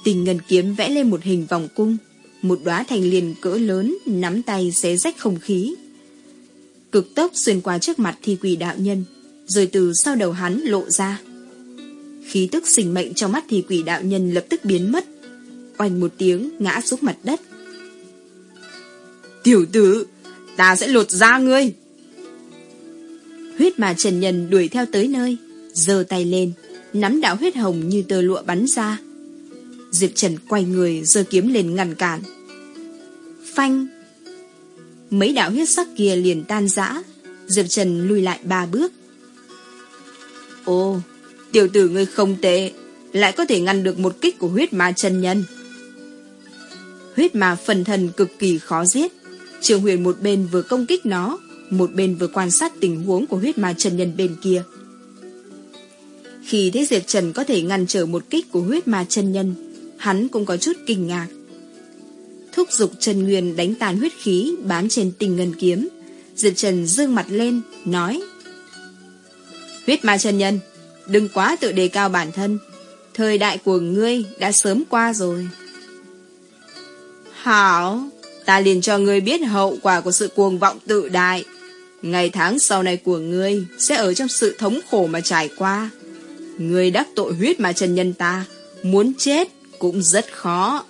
Tình ngân kiếm vẽ lên một hình vòng cung một đóa thành liền cỡ lớn Nắm tay xé rách không khí. Cực tốc xuyên qua trước mặt thi quỷ đạo nhân Rồi từ sau đầu hắn lộ ra. Khí tức sinh mệnh trong mắt thi quỷ đạo nhân lập tức biến mất Oanh một tiếng ngã xuống mặt đất. Tiểu tử Ta sẽ lột da ngươi. Huyết mà Trần Nhân đuổi theo tới nơi, giơ tay lên, nắm đạo huyết hồng như tơ lụa bắn ra. Diệp Trần quay người, giơ kiếm lên ngăn cản. Phanh! Mấy đạo huyết sắc kia liền tan rã, Diệp Trần lùi lại ba bước. Ồ, tiểu tử ngươi không tệ, lại có thể ngăn được một kích của huyết ma chân nhân. Huyết ma phần thần cực kỳ khó giết, Trường Huyền một bên vừa công kích nó, một bên vừa quan sát tình huống của huyết ma chân Nhân bên kia. Khi thấy Diệp Trần có thể ngăn trở một kích của huyết ma chân nhân, hắn cũng có chút kinh ngạc. Thúc giục Trần Nguyên đánh tàn huyết khí bám trên tình ngân kiếm. Diệp Trần dương mặt lên, nói Huyết ma chân nhân, đừng quá tự đề cao bản thân. Thời đại của ngươi đã sớm qua rồi. Hảo, ta liền cho ngươi biết hậu quả của sự cuồng vọng tự đại. Ngày tháng sau này của ngươi sẽ ở trong sự thống khổ mà trải qua. Ngươi đắc tội huyết mà trần nhân ta, muốn chết cũng rất khó.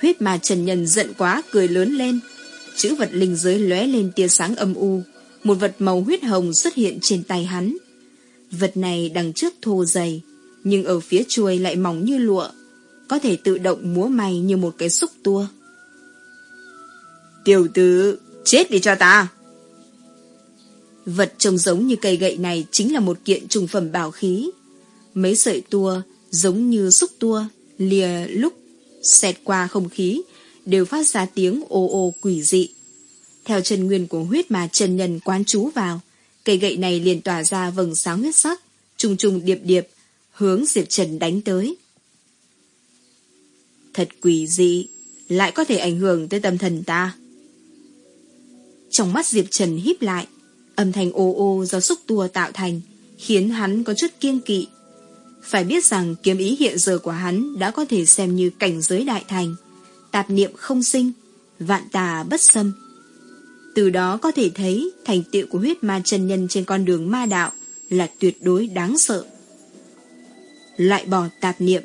Huyết mà trần nhân giận quá cười lớn lên. Chữ vật linh giới lóe lên tia sáng âm u. Một vật màu huyết hồng xuất hiện trên tay hắn. Vật này đằng trước thô dày, nhưng ở phía chuôi lại mỏng như lụa, có thể tự động múa may như một cái xúc tua. Tiểu tử, Chết đi cho ta! Vật trông giống như cây gậy này chính là một kiện trùng phẩm bảo khí. Mấy sợi tua giống như xúc tua, lìa lúc xẹt qua không khí, đều phát ra tiếng ô ô quỷ dị. Theo chân nguyên của huyết mà chân nhân quán chú vào, cây gậy này liền tỏa ra vầng sáng huyết sắc, trùng trùng điệp điệp, hướng Diệp Trần đánh tới. Thật quỷ dị, lại có thể ảnh hưởng tới tâm thần ta. Trong mắt Diệp Trần híp lại, âm thanh ô ô do xúc tua tạo thành, khiến hắn có chút kiêng kỵ. Phải biết rằng kiếm ý hiện giờ của hắn đã có thể xem như cảnh giới đại thành, tạp niệm không sinh, vạn tà bất xâm. Từ đó có thể thấy thành tựu của huyết ma chân nhân trên con đường ma đạo là tuyệt đối đáng sợ. Lại bỏ tạp niệm,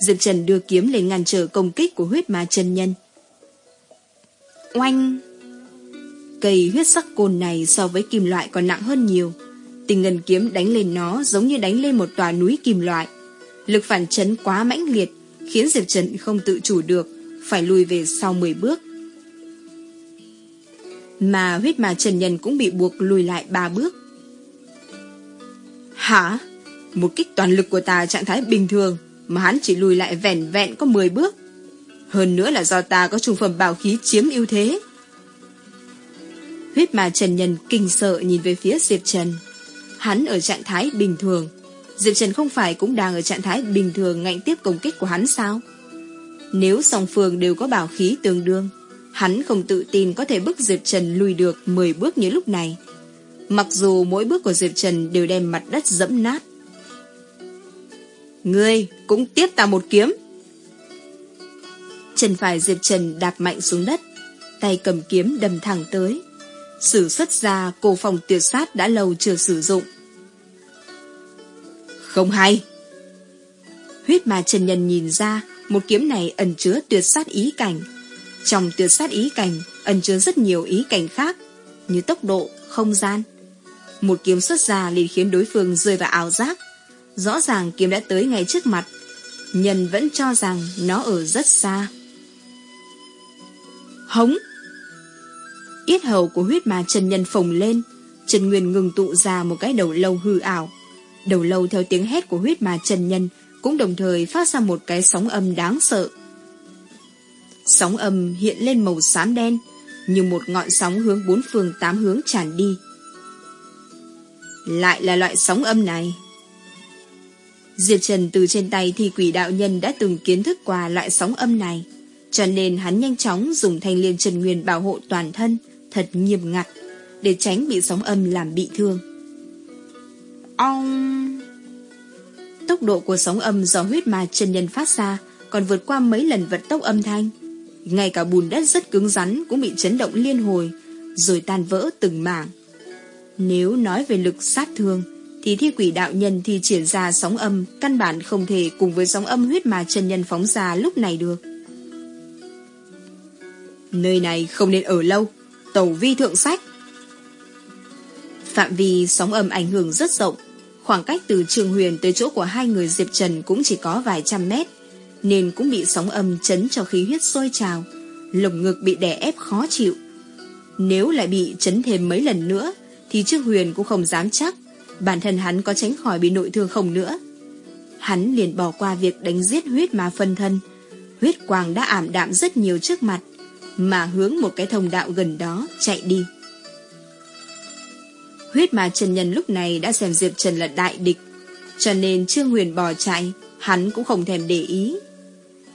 Diệp Trần đưa kiếm lên ngăn trở công kích của huyết ma chân nhân. Oanh! Cây huyết sắc côn này so với kim loại còn nặng hơn nhiều. Tình ngân kiếm đánh lên nó giống như đánh lên một tòa núi kim loại. Lực phản chấn quá mãnh liệt, khiến Diệp Trần không tự chủ được, phải lùi về sau 10 bước. Mà huyết ma Trần Nhân cũng bị buộc lùi lại ba bước. Hả? Một kích toàn lực của ta trạng thái bình thường, mà hắn chỉ lùi lại vẻn vẹn có 10 bước. Hơn nữa là do ta có trung phẩm bảo khí chiếm ưu thế. Huyết ma Trần Nhân kinh sợ nhìn về phía Diệp Trần. Hắn ở trạng thái bình thường. Diệp Trần không phải cũng đang ở trạng thái bình thường ngạnh tiếp công kích của hắn sao? Nếu song phương đều có bảo khí tương đương, hắn không tự tin có thể bức Diệp Trần lùi được 10 bước như lúc này. Mặc dù mỗi bước của Diệp Trần đều đem mặt đất dẫm nát. Ngươi cũng tiếp ta một kiếm. trần phải Diệp Trần đạp mạnh xuống đất, tay cầm kiếm đâm thẳng tới. Sử xuất ra cổ phòng tuyệt sát đã lâu chưa sử dụng. Không hay. Huyết mà Trần Nhân nhìn ra một kiếm này ẩn chứa tuyệt sát ý cảnh. Trong tuyệt sát ý cảnh ẩn chứa rất nhiều ý cảnh khác như tốc độ, không gian. Một kiếm xuất ra liền khiến đối phương rơi vào ảo giác. Rõ ràng kiếm đã tới ngay trước mặt. Nhân vẫn cho rằng nó ở rất xa. Hống! Yết hầu của huyết ma Trần Nhân phồng lên, Trần Nguyên ngừng tụ ra một cái đầu lâu hư ảo. Đầu lâu theo tiếng hét của huyết ma Trần Nhân cũng đồng thời phát ra một cái sóng âm đáng sợ. Sóng âm hiện lên màu xám đen, như một ngọn sóng hướng bốn phương tám hướng tràn đi. Lại là loại sóng âm này. Diệp Trần từ trên tay thì quỷ đạo nhân đã từng kiến thức qua loại sóng âm này, cho nên hắn nhanh chóng dùng thanh liên Trần Nguyên bảo hộ toàn thân, thật nghiêm ngặt, để tránh bị sóng âm làm bị thương. Ong! Tốc độ của sóng âm do huyết ma chân nhân phát ra còn vượt qua mấy lần vận tốc âm thanh. Ngay cả bùn đất rất cứng rắn cũng bị chấn động liên hồi, rồi tan vỡ từng mảng. Nếu nói về lực sát thương, thì thi quỷ đạo nhân thì triển ra sóng âm căn bản không thể cùng với sóng âm huyết ma chân nhân phóng ra lúc này được. Nơi này không nên ở lâu, tàu vi thượng sách. Phạm vi sóng âm ảnh hưởng rất rộng, khoảng cách từ Trường Huyền tới chỗ của hai người Diệp Trần cũng chỉ có vài trăm mét, nên cũng bị sóng âm chấn cho khí huyết sôi trào, lồng ngực bị đè ép khó chịu. Nếu lại bị chấn thêm mấy lần nữa, thì Trương Huyền cũng không dám chắc bản thân hắn có tránh khỏi bị nội thương không nữa. Hắn liền bỏ qua việc đánh giết huyết ma phân thân, huyết quang đã ảm đạm rất nhiều trước mặt, mà hướng một cái thông đạo gần đó chạy đi. Huyết mà Trần Nhân lúc này đã xem Diệp Trần là đại địch, cho nên Trương Huyền bỏ chạy, hắn cũng không thèm để ý.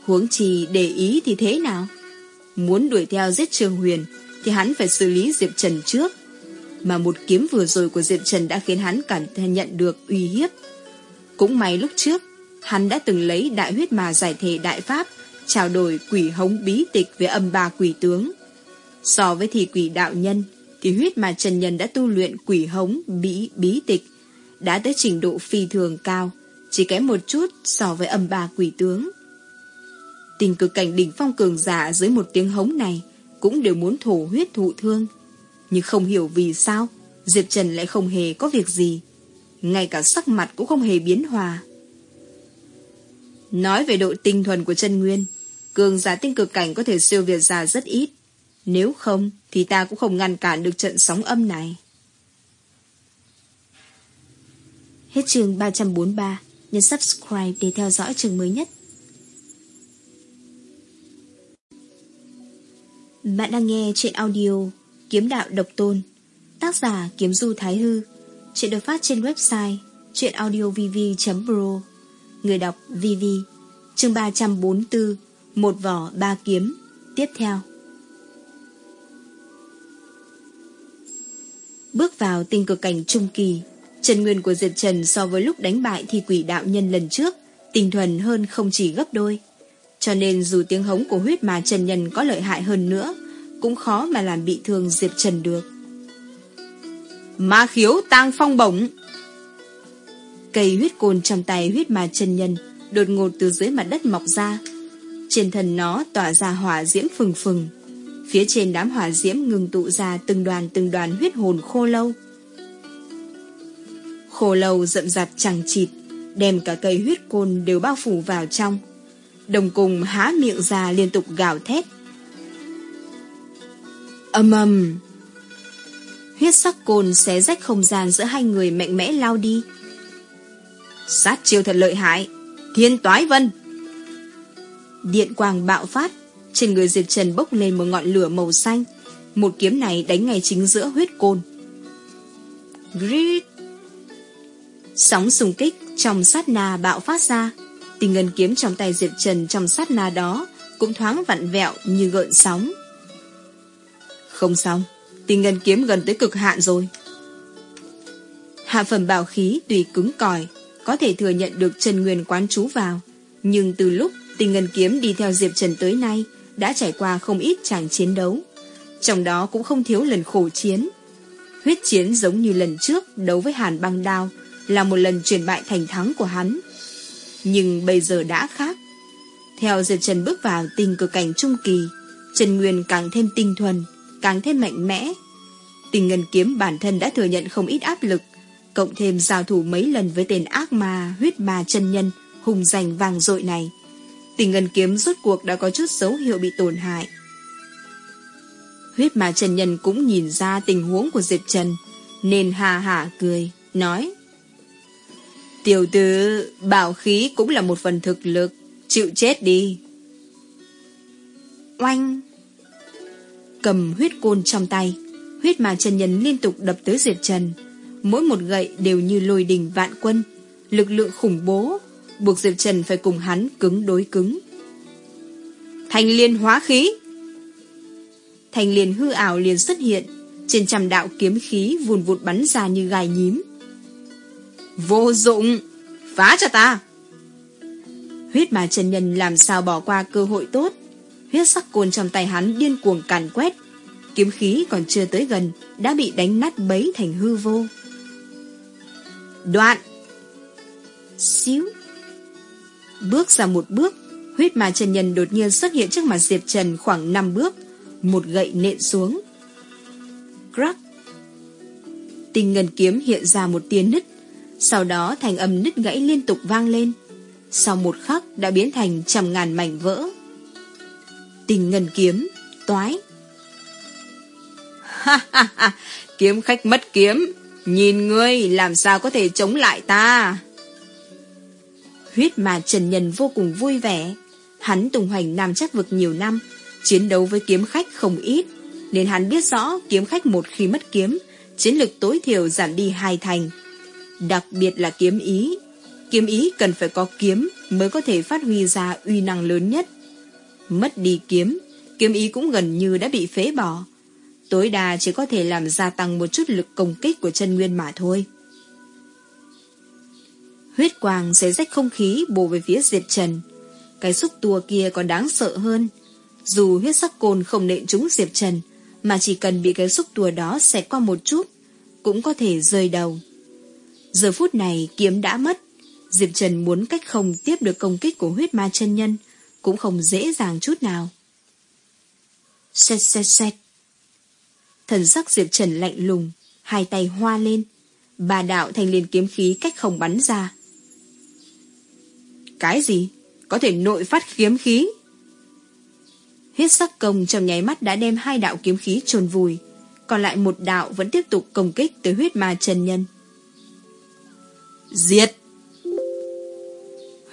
Huống chi để ý thì thế nào? Muốn đuổi theo giết Trương Huyền, thì hắn phải xử lý Diệp Trần trước. Mà một kiếm vừa rồi của Diệp Trần đã khiến hắn cảm nhận được uy hiếp. Cũng may lúc trước, hắn đã từng lấy đại huyết mà giải thể đại pháp, trao đổi quỷ hống bí tịch với âm ba quỷ tướng. So với thì quỷ đạo nhân, thì huyết mà Trần Nhân đã tu luyện quỷ hống bí bí tịch, đã tới trình độ phi thường cao, chỉ kém một chút so với âm ba quỷ tướng. Tình cực cảnh đỉnh phong cường giả dưới một tiếng hống này cũng đều muốn thổ huyết thụ thương. Nhưng không hiểu vì sao Diệp Trần lại không hề có việc gì. Ngay cả sắc mặt cũng không hề biến hòa. Nói về độ tinh thuần của chân nguyên, cường giả tinh cực cảnh có thể siêu việt ra rất ít. Nếu không, thì ta cũng không ngăn cản được trận sóng âm này. Hết chương 343, nhấn subscribe để theo dõi chương mới nhất. Bạn đang nghe chuyện audio Kiếm Đạo Độc Tôn Tác giả Kiếm Du Thái Hư Chuyện được phát trên website truyệnaudiovv.pro. Người đọc VV Chương 344 Một vỏ ba kiếm Tiếp theo Bước vào tinh cực cảnh trung kỳ. Trần Nguyên của Diệp Trần so với lúc đánh bại thi quỷ đạo nhân lần trước Tinh thuần hơn không chỉ gấp đôi. Cho nên dù tiếng hống của huyết mà Trần Nhân có lợi hại hơn nữa Cũng khó mà làm bị thương Diệp Trần được. Ma khiếu tang phong bổng. Cây huyết côn trong tay huyết mà Trần Nhân Đột ngột từ dưới mặt đất mọc ra. Trên thân nó tỏa ra hỏa diễm phừng phừng Phía trên đám hỏa diễm ngừng tụ ra từng đoàn từng đoàn huyết hồn khô lâu. Khô lâu rậm rạp chẳng chịt, Đem cả cây huyết côn đều bao phủ vào trong. Đồng cùng há miệng ra liên tục gào thét. Âm ầm. Huyết sắc côn xé rách không gian giữa hai người mạnh mẽ lao đi. Sát chiêu thật lợi hại. Thiên toái vân. Điện quang bạo phát. Trên người Diệp Trần bốc lên một ngọn lửa màu xanh. Một kiếm này đánh ngay chính giữa huyết côn. Grit. Sóng xung kích trong sát na bạo phát ra. Tình ngân kiếm trong tay Diệp Trần trong sát na đó Cũng thoáng vặn vẹo như gợn sóng. Không xong, Tình ngân kiếm gần tới cực hạn rồi. Hạ phẩm bảo khí tùy cứng cỏi Có thể thừa nhận được Trần Nguyên quán trú vào. Nhưng từ lúc tình ngân kiếm đi theo Diệp Trần tới nay đã trải qua không ít chàng chiến đấu Trong đó cũng không thiếu lần khổ chiến Huyết chiến giống như lần trước Đấu với Hàn băng đao là một lần chuyển bại thành thắng của hắn. Nhưng bây giờ đã khác. Theo Diệp Trần bước vào tình cực cảnh trung kỳ, Trần Nguyên càng thêm tinh thuần, càng thêm mạnh mẽ. Tình ngân kiếm bản thân đã thừa nhận không ít áp lực, cộng thêm giao thủ mấy lần với tên ác ma huyết ma chân nhân hùng danh vàng dội này. Tình ngân kiếm rốt cuộc đã có chút dấu hiệu bị tổn hại. Huyết ma trần nhân cũng nhìn ra tình huống của Diệp Trần, nên hà hả cười, nói Tiểu tử, bảo khí cũng là một phần thực lực, chịu chết đi. Oanh! Cầm huyết côn trong tay, huyết mà Trần Nhân liên tục đập tới Diệp Trần. Mỗi một gậy đều như lôi đình vạn quân, lực lượng khủng bố, buộc Diệp Trần phải cùng hắn cứng đối cứng. Thành liên hóa khí! Thành liên hư ảo liền xuất hiện, trên trăm đạo kiếm khí vùn vụt bắn ra như gai nhím. Vô dụng! Phá cho ta! Huyết mà trần nhân làm sao bỏ qua cơ hội tốt. Huyết sắc côn trong tay hắn điên cuồng càn quét. Kiếm khí còn chưa tới gần, đã bị đánh nát bấy thành hư vô. Đoạn! Xíu! Bước ra một bước, huyết ma chân nhân đột nhiên xuất hiện trước mặt Diệp Trần khoảng 5 bước, một gậy nện xuống. Crack! Tinh ngân kiếm hiện ra một tia nứt, sau đó thành âm nứt gãy liên tục vang lên. Sau một khắc đã biến thành trăm ngàn mảnh vỡ. Tình ngân kiếm, toái. Ha ha ha, kiếm khách mất kiếm. Nhìn ngươi làm sao có thể chống lại ta. Huyết mà Trần Nhân vô cùng vui vẻ. Hắn tùng hoành nam chắc vực nhiều năm, chiến đấu với kiếm khách không ít, nên hắn biết rõ kiếm khách một khi mất kiếm, chiến lực tối thiểu giảm đi hai thành, Đặc biệt là kiếm ý. Kiếm ý cần phải có kiếm mới có thể phát huy ra uy năng lớn nhất. Mất đi kiếm, kiếm ý cũng gần như đã bị phế bỏ. Tối đa chỉ có thể làm gia tăng một chút lực công kích của chân nguyên mà thôi. Huyết quang sẽ rách không khí bổ về phía Diệp Trần. Cái xúc tua kia còn đáng sợ hơn. Dù huyết sắc côn không nện trúng Diệp Trần, mà chỉ cần bị cái xúc tua đó xẹt qua một chút, cũng có thể rơi đầu. Giờ phút này kiếm đã mất. Diệp Trần muốn cách không tiếp được công kích của huyết ma chân nhân, cũng không dễ dàng chút nào. Xẹt xẹt xẹt. Thần sắc Diệp Trần lạnh lùng, hai tay hoa lên, bà đạo thành liền kiếm khí cách không bắn ra. Cái gì? Có thể nội phát kiếm khí? Huyết sắc công trong nháy mắt đã đem hai đạo kiếm khí trồn vùi, còn lại một đạo vẫn tiếp tục công kích tới huyết ma chân nhân. Diệt!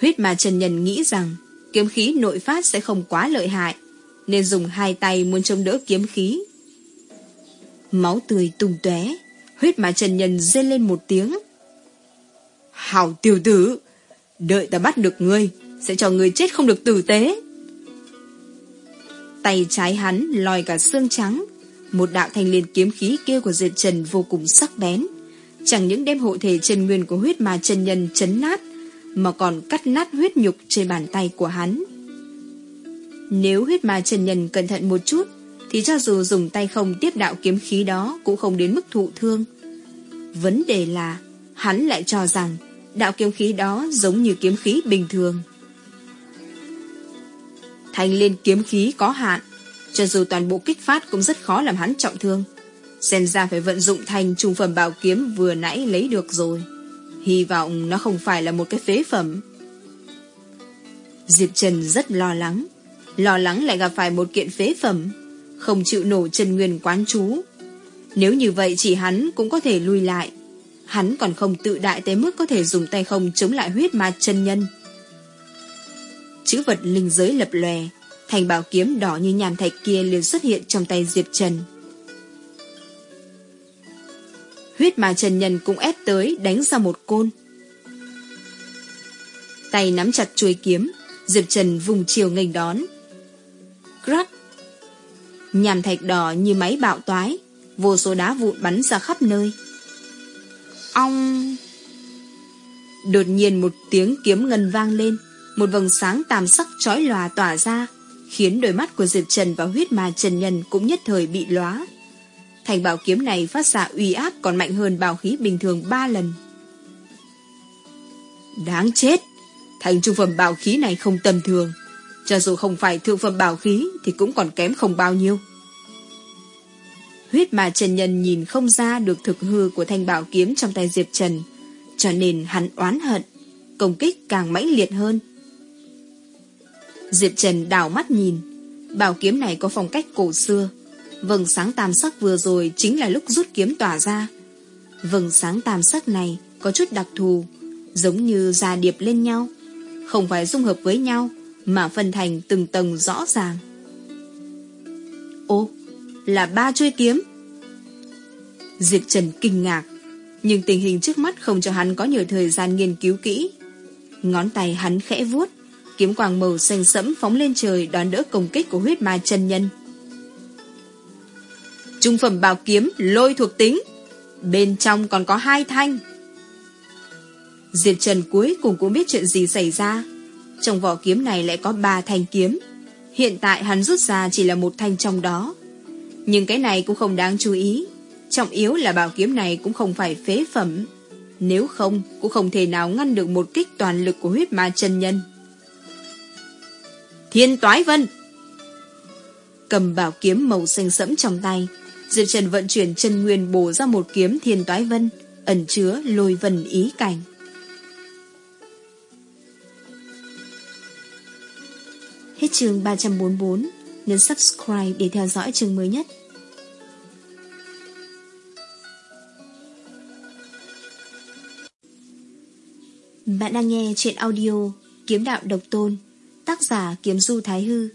Huyết ma Trần Nhân nghĩ rằng kiếm khí nội phát sẽ không quá lợi hại, nên dùng hai tay muốn chống đỡ kiếm khí. Máu tươi tung tóe, huyết ma Trần Nhân rên lên một tiếng. Hảo tiểu tử, đợi ta bắt được ngươi, sẽ cho ngươi chết không được tử tế. Tay trái hắn lòi cả xương trắng, một đạo thanh liên kiếm khí kia của Diệt Trần vô cùng sắc bén. Chẳng những đem hộ thể chân nguyên của huyết ma chân nhân chấn nát, mà còn cắt nát huyết nhục trên bàn tay của hắn. Nếu huyết ma chân nhân cẩn thận một chút, thì cho dù dùng tay không tiếp đạo kiếm khí đó cũng không đến mức thụ thương. Vấn đề là, hắn lại cho rằng đạo kiếm khí đó giống như kiếm khí bình thường. Thanh liên kiếm khí có hạn, cho dù toàn bộ kích phát cũng rất khó làm hắn trọng thương. Xem ra phải vận dụng thành trung phẩm bảo kiếm vừa nãy lấy được rồi. Hy vọng nó không phải là một cái phế phẩm. Diệp Trần rất lo lắng. Lo lắng lại gặp phải một kiện phế phẩm. Không chịu nổ chân nguyên quán chú. Nếu như vậy chỉ hắn cũng có thể lui lại. Hắn còn không tự đại tới mức có thể dùng tay không chống lại huyết ma chân nhân. Chữ vật linh giới lập lòe, thành bảo kiếm đỏ như nhàn thạch kia liền xuất hiện trong tay Diệp Trần. Huyết ma chân nhân cũng ép tới đánh ra một côn. Tay nắm chặt chuôi kiếm, Diệp Trần vùng chiều nghênh đón. Crack! Nhàn thạch đỏ như máy bạo toái, vô số đá vụn bắn ra khắp nơi. Ong! Đột nhiên một tiếng kiếm ngân vang lên, một vầng sáng tam sắc chói lòa tỏa ra, khiến đôi mắt của Diệp Trần và huyết ma Trần Nhân cũng nhất thời bị lóa. Thành bảo kiếm này phát ra uy áp còn mạnh hơn bảo khí bình thường ba lần. Đáng chết! Thành trung phẩm bảo khí này không tầm thường. Cho dù không phải thượng phẩm bảo khí thì cũng còn kém không bao nhiêu. Huyết mà Trần Nhân nhìn không ra được thực hư của thanh bảo kiếm trong tay Diệp Trần, cho nên hắn oán hận, công kích càng mãnh liệt hơn. Diệp Trần đảo mắt nhìn, bảo kiếm này có phong cách cổ xưa, vầng sáng tam sắc vừa rồi chính là lúc rút kiếm tỏa ra. Vầng sáng tam sắc này có chút đặc thù, giống như già điệp lên nhau, không phải dung hợp với nhau, mà phân thành từng tầng rõ ràng. Ô, là ba chuôi kiếm. Diệp Trần kinh ngạc, nhưng tình hình trước mắt không cho hắn có nhiều thời gian nghiên cứu kỹ. Ngón tay hắn khẽ vuốt, kiếm quang màu xanh sẫm phóng lên trời đón đỡ công kích của huyết ma chân nhân. Trung phẩm bảo kiếm lôi thuộc tính, bên trong còn có hai thanh. Diệp Trần cuối cùng cũng biết chuyện gì xảy ra. Trong vỏ kiếm này lại có ba thanh kiếm. Hiện tại hắn rút ra chỉ là một thanh trong đó. Nhưng cái này cũng không đáng chú ý. Trọng yếu là bảo kiếm này cũng không phải phế phẩm. Nếu không, cũng không thể nào ngăn được một kích toàn lực của huyết ma chân nhân. Thiên toái vân! Cầm bảo kiếm màu xanh sẫm trong tay, Diệp Trần vận chuyển chân nguyên bổ ra một kiếm thiên toái vân, ẩn chứa lôi vân ý cảnh. Hết chương 344, nhấn subscribe để theo dõi chương mới nhất. Bạn đang nghe chuyện audio Kiếm Đạo Độc Tôn, Tác giả Kiếm Du Thái Hư,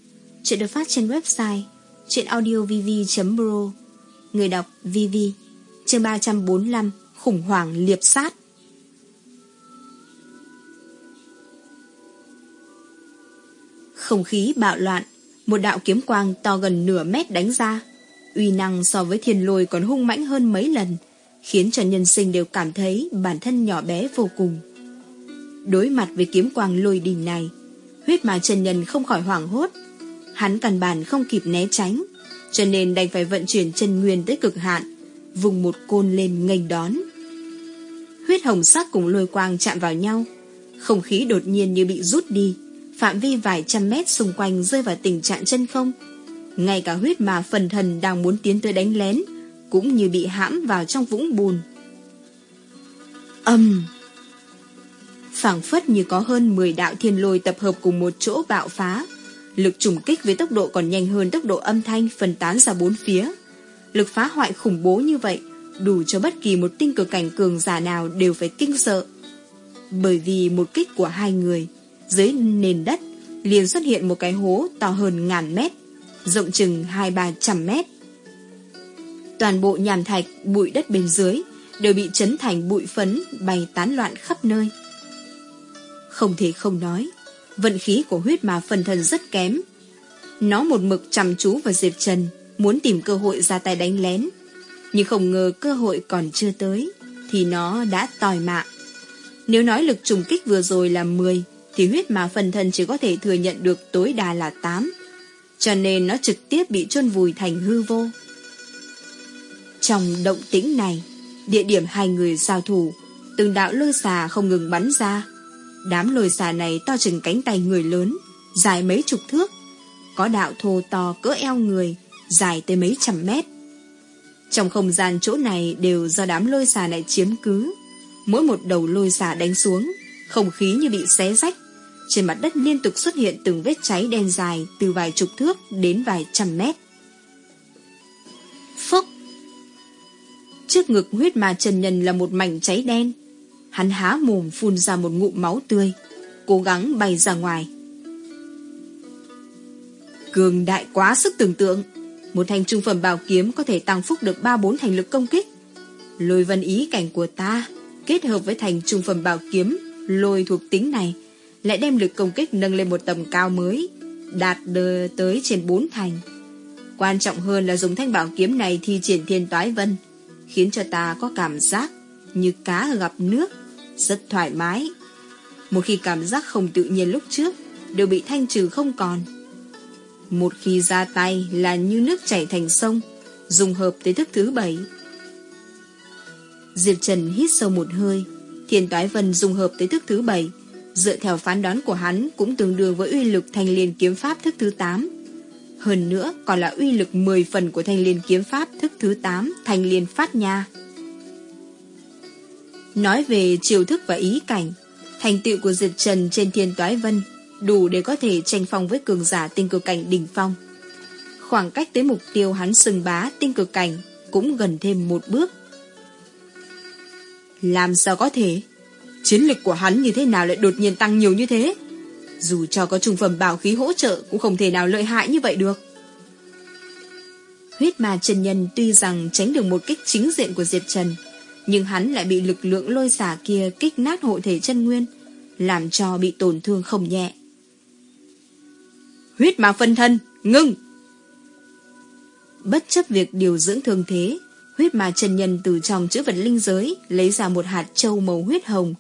Chuyện được phát trên website chuyenaudiovv.pro Người đọc VV, Chương 345 Khủng hoảng liệp sát. Không khí bạo loạn, Một đạo kiếm quang to gần nửa mét đánh ra, Uy năng so với thiên lôi còn hung mãnh hơn mấy lần, Khiến cho nhân sinh đều cảm thấy Bản thân nhỏ bé vô cùng. Đối mặt với kiếm quang lôi đình này. Huyết mà Trần Nhân không khỏi hoảng hốt. Hắn căn bản không kịp né tránh, Cho nên đành phải vận chuyển chân nguyên tới cực hạn, Vùng một côn lên nghênh đón. Huyết hồng sắc cùng lôi quang chạm vào nhau, Không khí đột nhiên như bị rút đi, Phạm vi vài trăm mét xung quanh rơi vào tình trạng chân không. Ngay cả huyết mà phần thần đang muốn tiến tới đánh lén, Cũng như bị hãm vào trong vũng bùn. Âm! Phảng phất như có hơn 10 đạo thiên lôi tập hợp cùng một chỗ bạo phá. Lực trùng kích với tốc độ còn nhanh hơn tốc độ âm thanh phân tán ra bốn phía. Lực phá hoại khủng bố như vậy, đủ cho bất kỳ một tinh cực cảnh cường giả nào đều phải kinh sợ. Bởi vì một kích của hai người, dưới nền đất liền xuất hiện một cái hố to hơn ngàn mét, rộng chừng hai ba trăm mét. Toàn bộ nhàm thạch, bụi đất bên dưới đều bị chấn thành bụi phấn bay tán loạn khắp nơi. Không thể không nói, vận khí của huyết ma phần thân rất kém. Nó một mực chăm chú vào Diệp Trần, muốn tìm cơ hội ra tay đánh lén. Nhưng không ngờ cơ hội còn chưa tới, thì nó đã tòi mạng. Nếu nói lực trùng kích vừa rồi là 10, thì huyết ma phần thân chỉ có thể thừa nhận được tối đa là 8. Cho nên nó trực tiếp bị chôn vùi thành hư vô. Trong động tĩnh này, địa điểm hai người giao thủ, từng đạo lôi xà không ngừng bắn ra. Đám lôi xà này to chừng cánh tay người lớn, dài mấy chục thước. Có đạo thô to cỡ eo người, dài tới mấy trăm mét. Trong không gian chỗ này đều do đám lôi xà này chiếm cứ. Mỗi một đầu lôi xà đánh xuống, không khí như bị xé rách. Trên mặt đất liên tục xuất hiện từng vết cháy đen dài từ vài chục thước đến vài trăm mét. Phốc! Trước ngực huyết ma trần nhân là một mảnh cháy đen. Hắn há mồm phun ra một ngụm máu tươi, cố gắng bay ra ngoài. Cường đại quá sức tưởng tượng. Một thanh trung phẩm bảo kiếm có thể tăng phúc được 3-4 thành lực công kích. Lôi vân ý cảnh của ta kết hợp với thành trung phẩm bảo kiếm lôi thuộc tính này lại đem lực công kích nâng lên một tầm cao mới, đạt đờ tới trên 4 thành. Quan trọng hơn là dùng thanh bảo kiếm này thi triển thiên toái vân, khiến cho ta có cảm giác như cá gặp nước, rất thoải mái. Một khi cảm giác không tự nhiên lúc trước, đều bị thanh trừ không còn. Một khi ra tay là như nước chảy thành sông, dùng hợp tới thức thứ bảy. Diệp Trần hít sâu một hơi, thiên toái vân dùng hợp tới thức thứ bảy, dựa theo phán đoán của hắn cũng tương đương với uy lực thanh liên kiếm pháp thức thứ 8. Hơn nữa còn là uy lực 10 phần của thanh liên kiếm pháp thức thứ 8 thanh liên phát nha. Nói về chiều thức và ý cảnh, thành tựu của Diệt Trần trên thiên toái vân đủ để có thể tranh phong với cường giả tinh cực cảnh đỉnh phong. Khoảng cách tới mục tiêu hắn sừng bá tinh cực cảnh cũng gần thêm một bước. Làm sao có thể? Chiến lực của hắn như thế nào lại đột nhiên tăng nhiều như thế? Dù cho có trung phẩm bảo khí hỗ trợ cũng không thể nào lợi hại như vậy được. Huyết ma Trần Nhân tuy rằng tránh được một kích chính diện của Diệp Trần, nhưng hắn lại bị lực lượng lôi xả kia kích nát hộ thể chân nguyên, làm cho bị tổn thương không nhẹ. Huyết ma phân thân, ngưng! Bất chấp việc điều dưỡng thương thế, huyết ma chân nhân từ trong chữ vật linh giới lấy ra một hạt châu màu huyết hồng,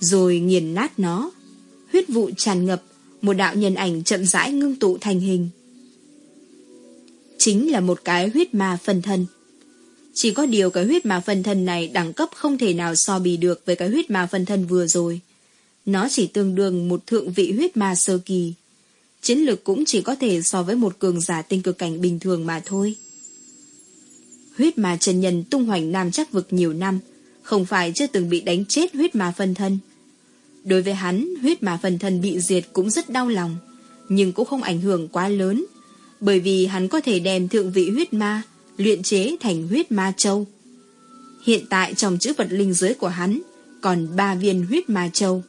rồi nghiền nát nó. Huyết vụ tràn ngập, một đạo nhân ảnh chậm rãi ngưng tụ thành hình. Chính là một cái huyết ma phân thân. Chỉ có điều cái huyết ma phân thân này đẳng cấp không thể nào so bì được với cái huyết ma phân thân vừa rồi. Nó chỉ tương đương một thượng vị huyết ma sơ kỳ. Chiến lược cũng chỉ có thể so với một cường giả tinh cực cảnh bình thường mà thôi. Huyết ma chân nhân tung hoành nam chắc vực nhiều năm, không phải chưa từng bị đánh chết huyết ma phân thân. Đối với hắn, huyết ma phân thân bị diệt cũng rất đau lòng, nhưng cũng không ảnh hưởng quá lớn, bởi vì hắn có thể đem thượng vị huyết ma luyện chế thành huyết ma châu. Hiện tại trong chữ vật linh giới của hắn còn ba viên huyết ma châu.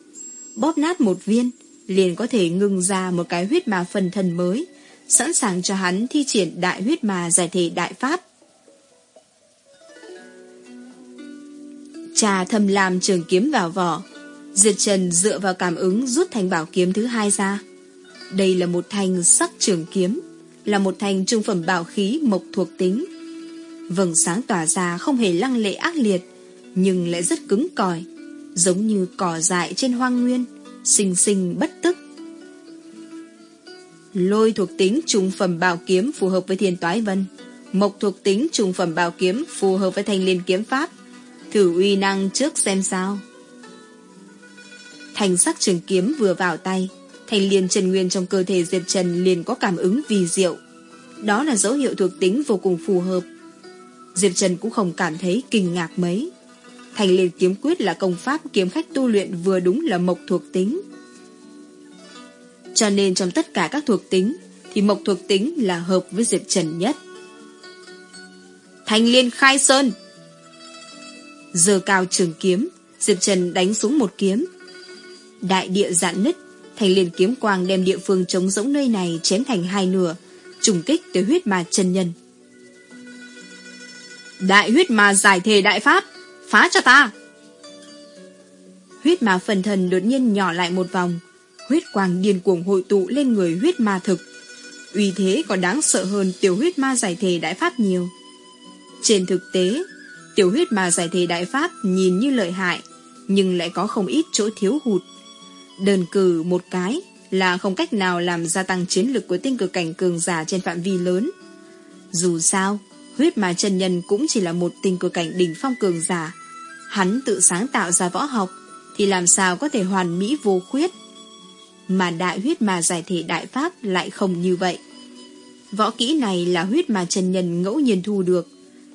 Bóp nát một viên, liền có thể ngưng ra một cái huyết ma phần thân mới, sẵn sàng cho hắn thi triển đại huyết ma giải thể đại pháp. Trà thầm làm trường kiếm vào vỏ. Diệt Trần dựa vào cảm ứng rút thành bảo kiếm thứ hai ra. Đây là một thanh sắc trường kiếm, là một thanh trung phẩm bảo khí mộc thuộc tính. Vầng sáng tỏa ra không hề lăng lệ ác liệt, nhưng lại rất cứng cỏi, giống như cỏ dại trên hoang nguyên, sinh sinh bất tức. Lôi thuộc tính trùng phẩm bảo kiếm phù hợp với thiên toái vân. Mộc thuộc tính trùng phẩm bảo kiếm phù hợp với thanh liên kiếm pháp. Thử uy năng trước xem sao. Thành sắc trường kiếm vừa vào tay, thanh liên trần nguyên trong cơ thể Diệp Trần liền có cảm ứng vì diệu. Đó là dấu hiệu thuộc tính vô cùng phù hợp. Diệp Trần cũng không cảm thấy kinh ngạc mấy. Thành liên kiếm quyết là công pháp kiếm khách tu luyện vừa đúng là mộc thuộc tính. Cho nên trong tất cả các thuộc tính, thì mộc thuộc tính là hợp với Diệp Trần nhất. Thành liên khai sơn Giờ cao trường kiếm, Diệp Trần đánh xuống một kiếm. Đại địa dạn nứt, thành liền kiếm quang đem địa phương trống rỗng nơi này chém thành hai nửa, trùng kích tới huyết mà chân nhân. Đại huyết ma giải thể đại pháp, phá cho ta! Huyết ma phần thần đột nhiên nhỏ lại một vòng, huyết quang điên cuồng hội tụ lên người huyết ma thực. Uy thế còn đáng sợ hơn tiểu huyết ma giải thể đại pháp nhiều. Trên thực tế, tiểu huyết ma giải thể đại pháp nhìn như lợi hại, nhưng lại có không ít chỗ thiếu hụt. Đơn cử một cái là không cách nào làm gia tăng chiến lực của tinh cực cảnh cường giả trên phạm vi lớn. Dù sao, huyết mà chân nhân cũng chỉ là một tinh cực cảnh đỉnh phong cường giả. Hắn tự sáng tạo ra võ học, thì làm sao có thể hoàn mỹ vô khuyết. Mà đại huyết mà giải thể đại pháp lại không như vậy. Võ kỹ này là huyết mà chân nhân ngẫu nhiên thu được.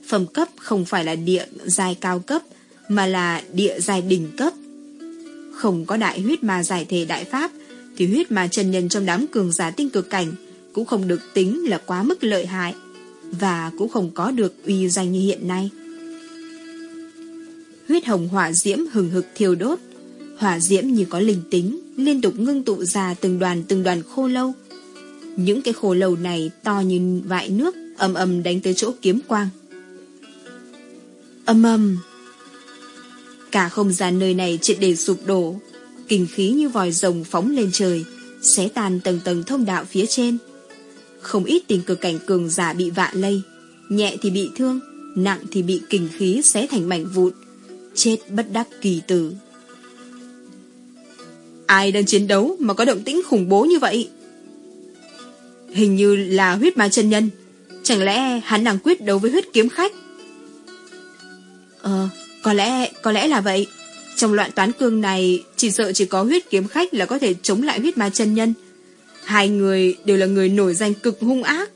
Phẩm cấp không phải là địa dài cao cấp, mà là địa dài đỉnh cấp. Không có đại huyết mà giải thể đại pháp, thì huyết mà chân nhân trong đám cường giả tinh cực cảnh cũng không được tính là quá mức lợi hại, và cũng không có được uy danh như hiện nay. Huyết hồng hỏa diễm hừng hực thiêu đốt, hỏa diễm như có linh tính, liên tục ngưng tụ ra từng đoàn từng đoàn khô lâu. Những cái khô lâu này to như vại nước, ầm ầm đánh tới chỗ kiếm quang. Âm âm. Cả không gian nơi này triệt để sụp đổ, kinh khí như vòi rồng phóng lên trời, xé tan tầng tầng thông đạo phía trên. Không ít tình cực cảnh cường giả bị vạ lây, nhẹ thì bị thương, nặng thì bị kinh khí xé thành mảnh vụn, chết bất đắc kỳ tử. Ai đang chiến đấu mà có động tĩnh khủng bố như vậy? Hình như là huyết ma chân nhân. Chẳng lẽ hắn đang quyết đấu với huyết kiếm khách? Ờ, có lẽ, có lẽ là vậy. Trong loạn toán cương này, chỉ sợ chỉ có huyết kiếm khách là có thể chống lại huyết ma chân nhân. Hai người đều là người nổi danh cực hung ác.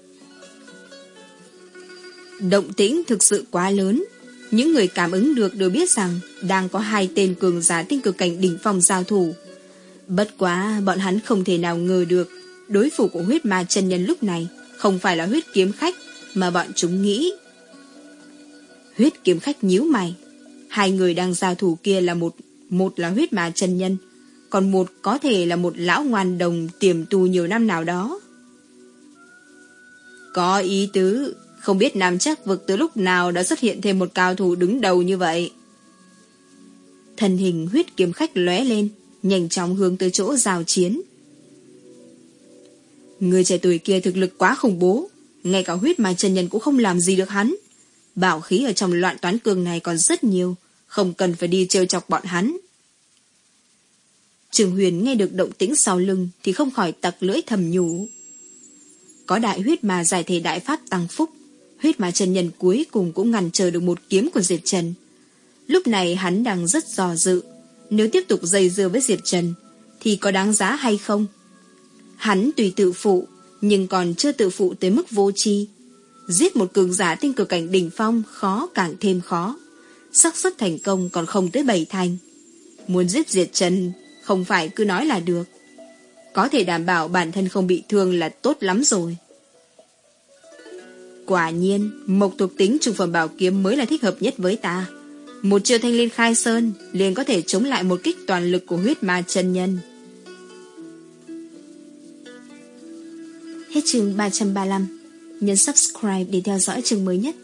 Động tĩnh thực sự quá lớn. Những người cảm ứng được đều biết rằng đang có hai tên cường giả tinh cực cảnh đỉnh phong giao thủ. Bất quá, bọn hắn không thể nào ngờ được đối thủ của huyết ma chân nhân lúc này không phải là huyết kiếm khách mà bọn chúng nghĩ. Huyết kiếm khách nhíu mày. Hai người đang giao thủ kia là một một là huyết ma chân nhân còn một có thể là một lão ngoan đồng tiềm tù nhiều năm nào đó. Có ý tứ, không biết Nam chắc vực từ lúc nào đã xuất hiện thêm một cao thủ đứng đầu như vậy. thần hình huyết kiếm khách lóe lên, nhanh chóng hướng tới chỗ giao chiến. Người trẻ tuổi kia thực lực quá khủng bố, ngay cả huyết mà chân nhân cũng không làm gì được hắn. Bảo khí ở trong loạn toán cường này còn rất nhiều, không cần phải đi trêu chọc bọn hắn. Trường Huyền nghe được động tĩnh sau lưng thì không khỏi tặc lưỡi thầm nhủ. Có đại huyết mà giải thể đại pháp tăng phúc, huyết mà chân nhân cuối cùng cũng ngăn chờ được một kiếm của Diệp Trần. Lúc này hắn đang rất dò dự, nếu tiếp tục dây dưa với Diệp Trần, thì có đáng giá hay không? Hắn tùy tự phụ, nhưng còn chưa tự phụ tới mức vô tri. Giết một cường giả tinh cực cảnh đỉnh phong khó càng thêm khó. xác suất thành công còn không tới bảy thành. Muốn giết Diệp Trần không phải cứ nói là được. Có thể đảm bảo bản thân không bị thương là tốt lắm rồi. Quả nhiên, mộc thuộc tính trung phẩm bảo kiếm mới là thích hợp nhất với ta. Một chiêu thanh liên khai sơn liền có thể chống lại một kích toàn lực của huyết ma chân nhân. Hết chương 335. Nhấn subscribe để theo dõi chương mới nhất.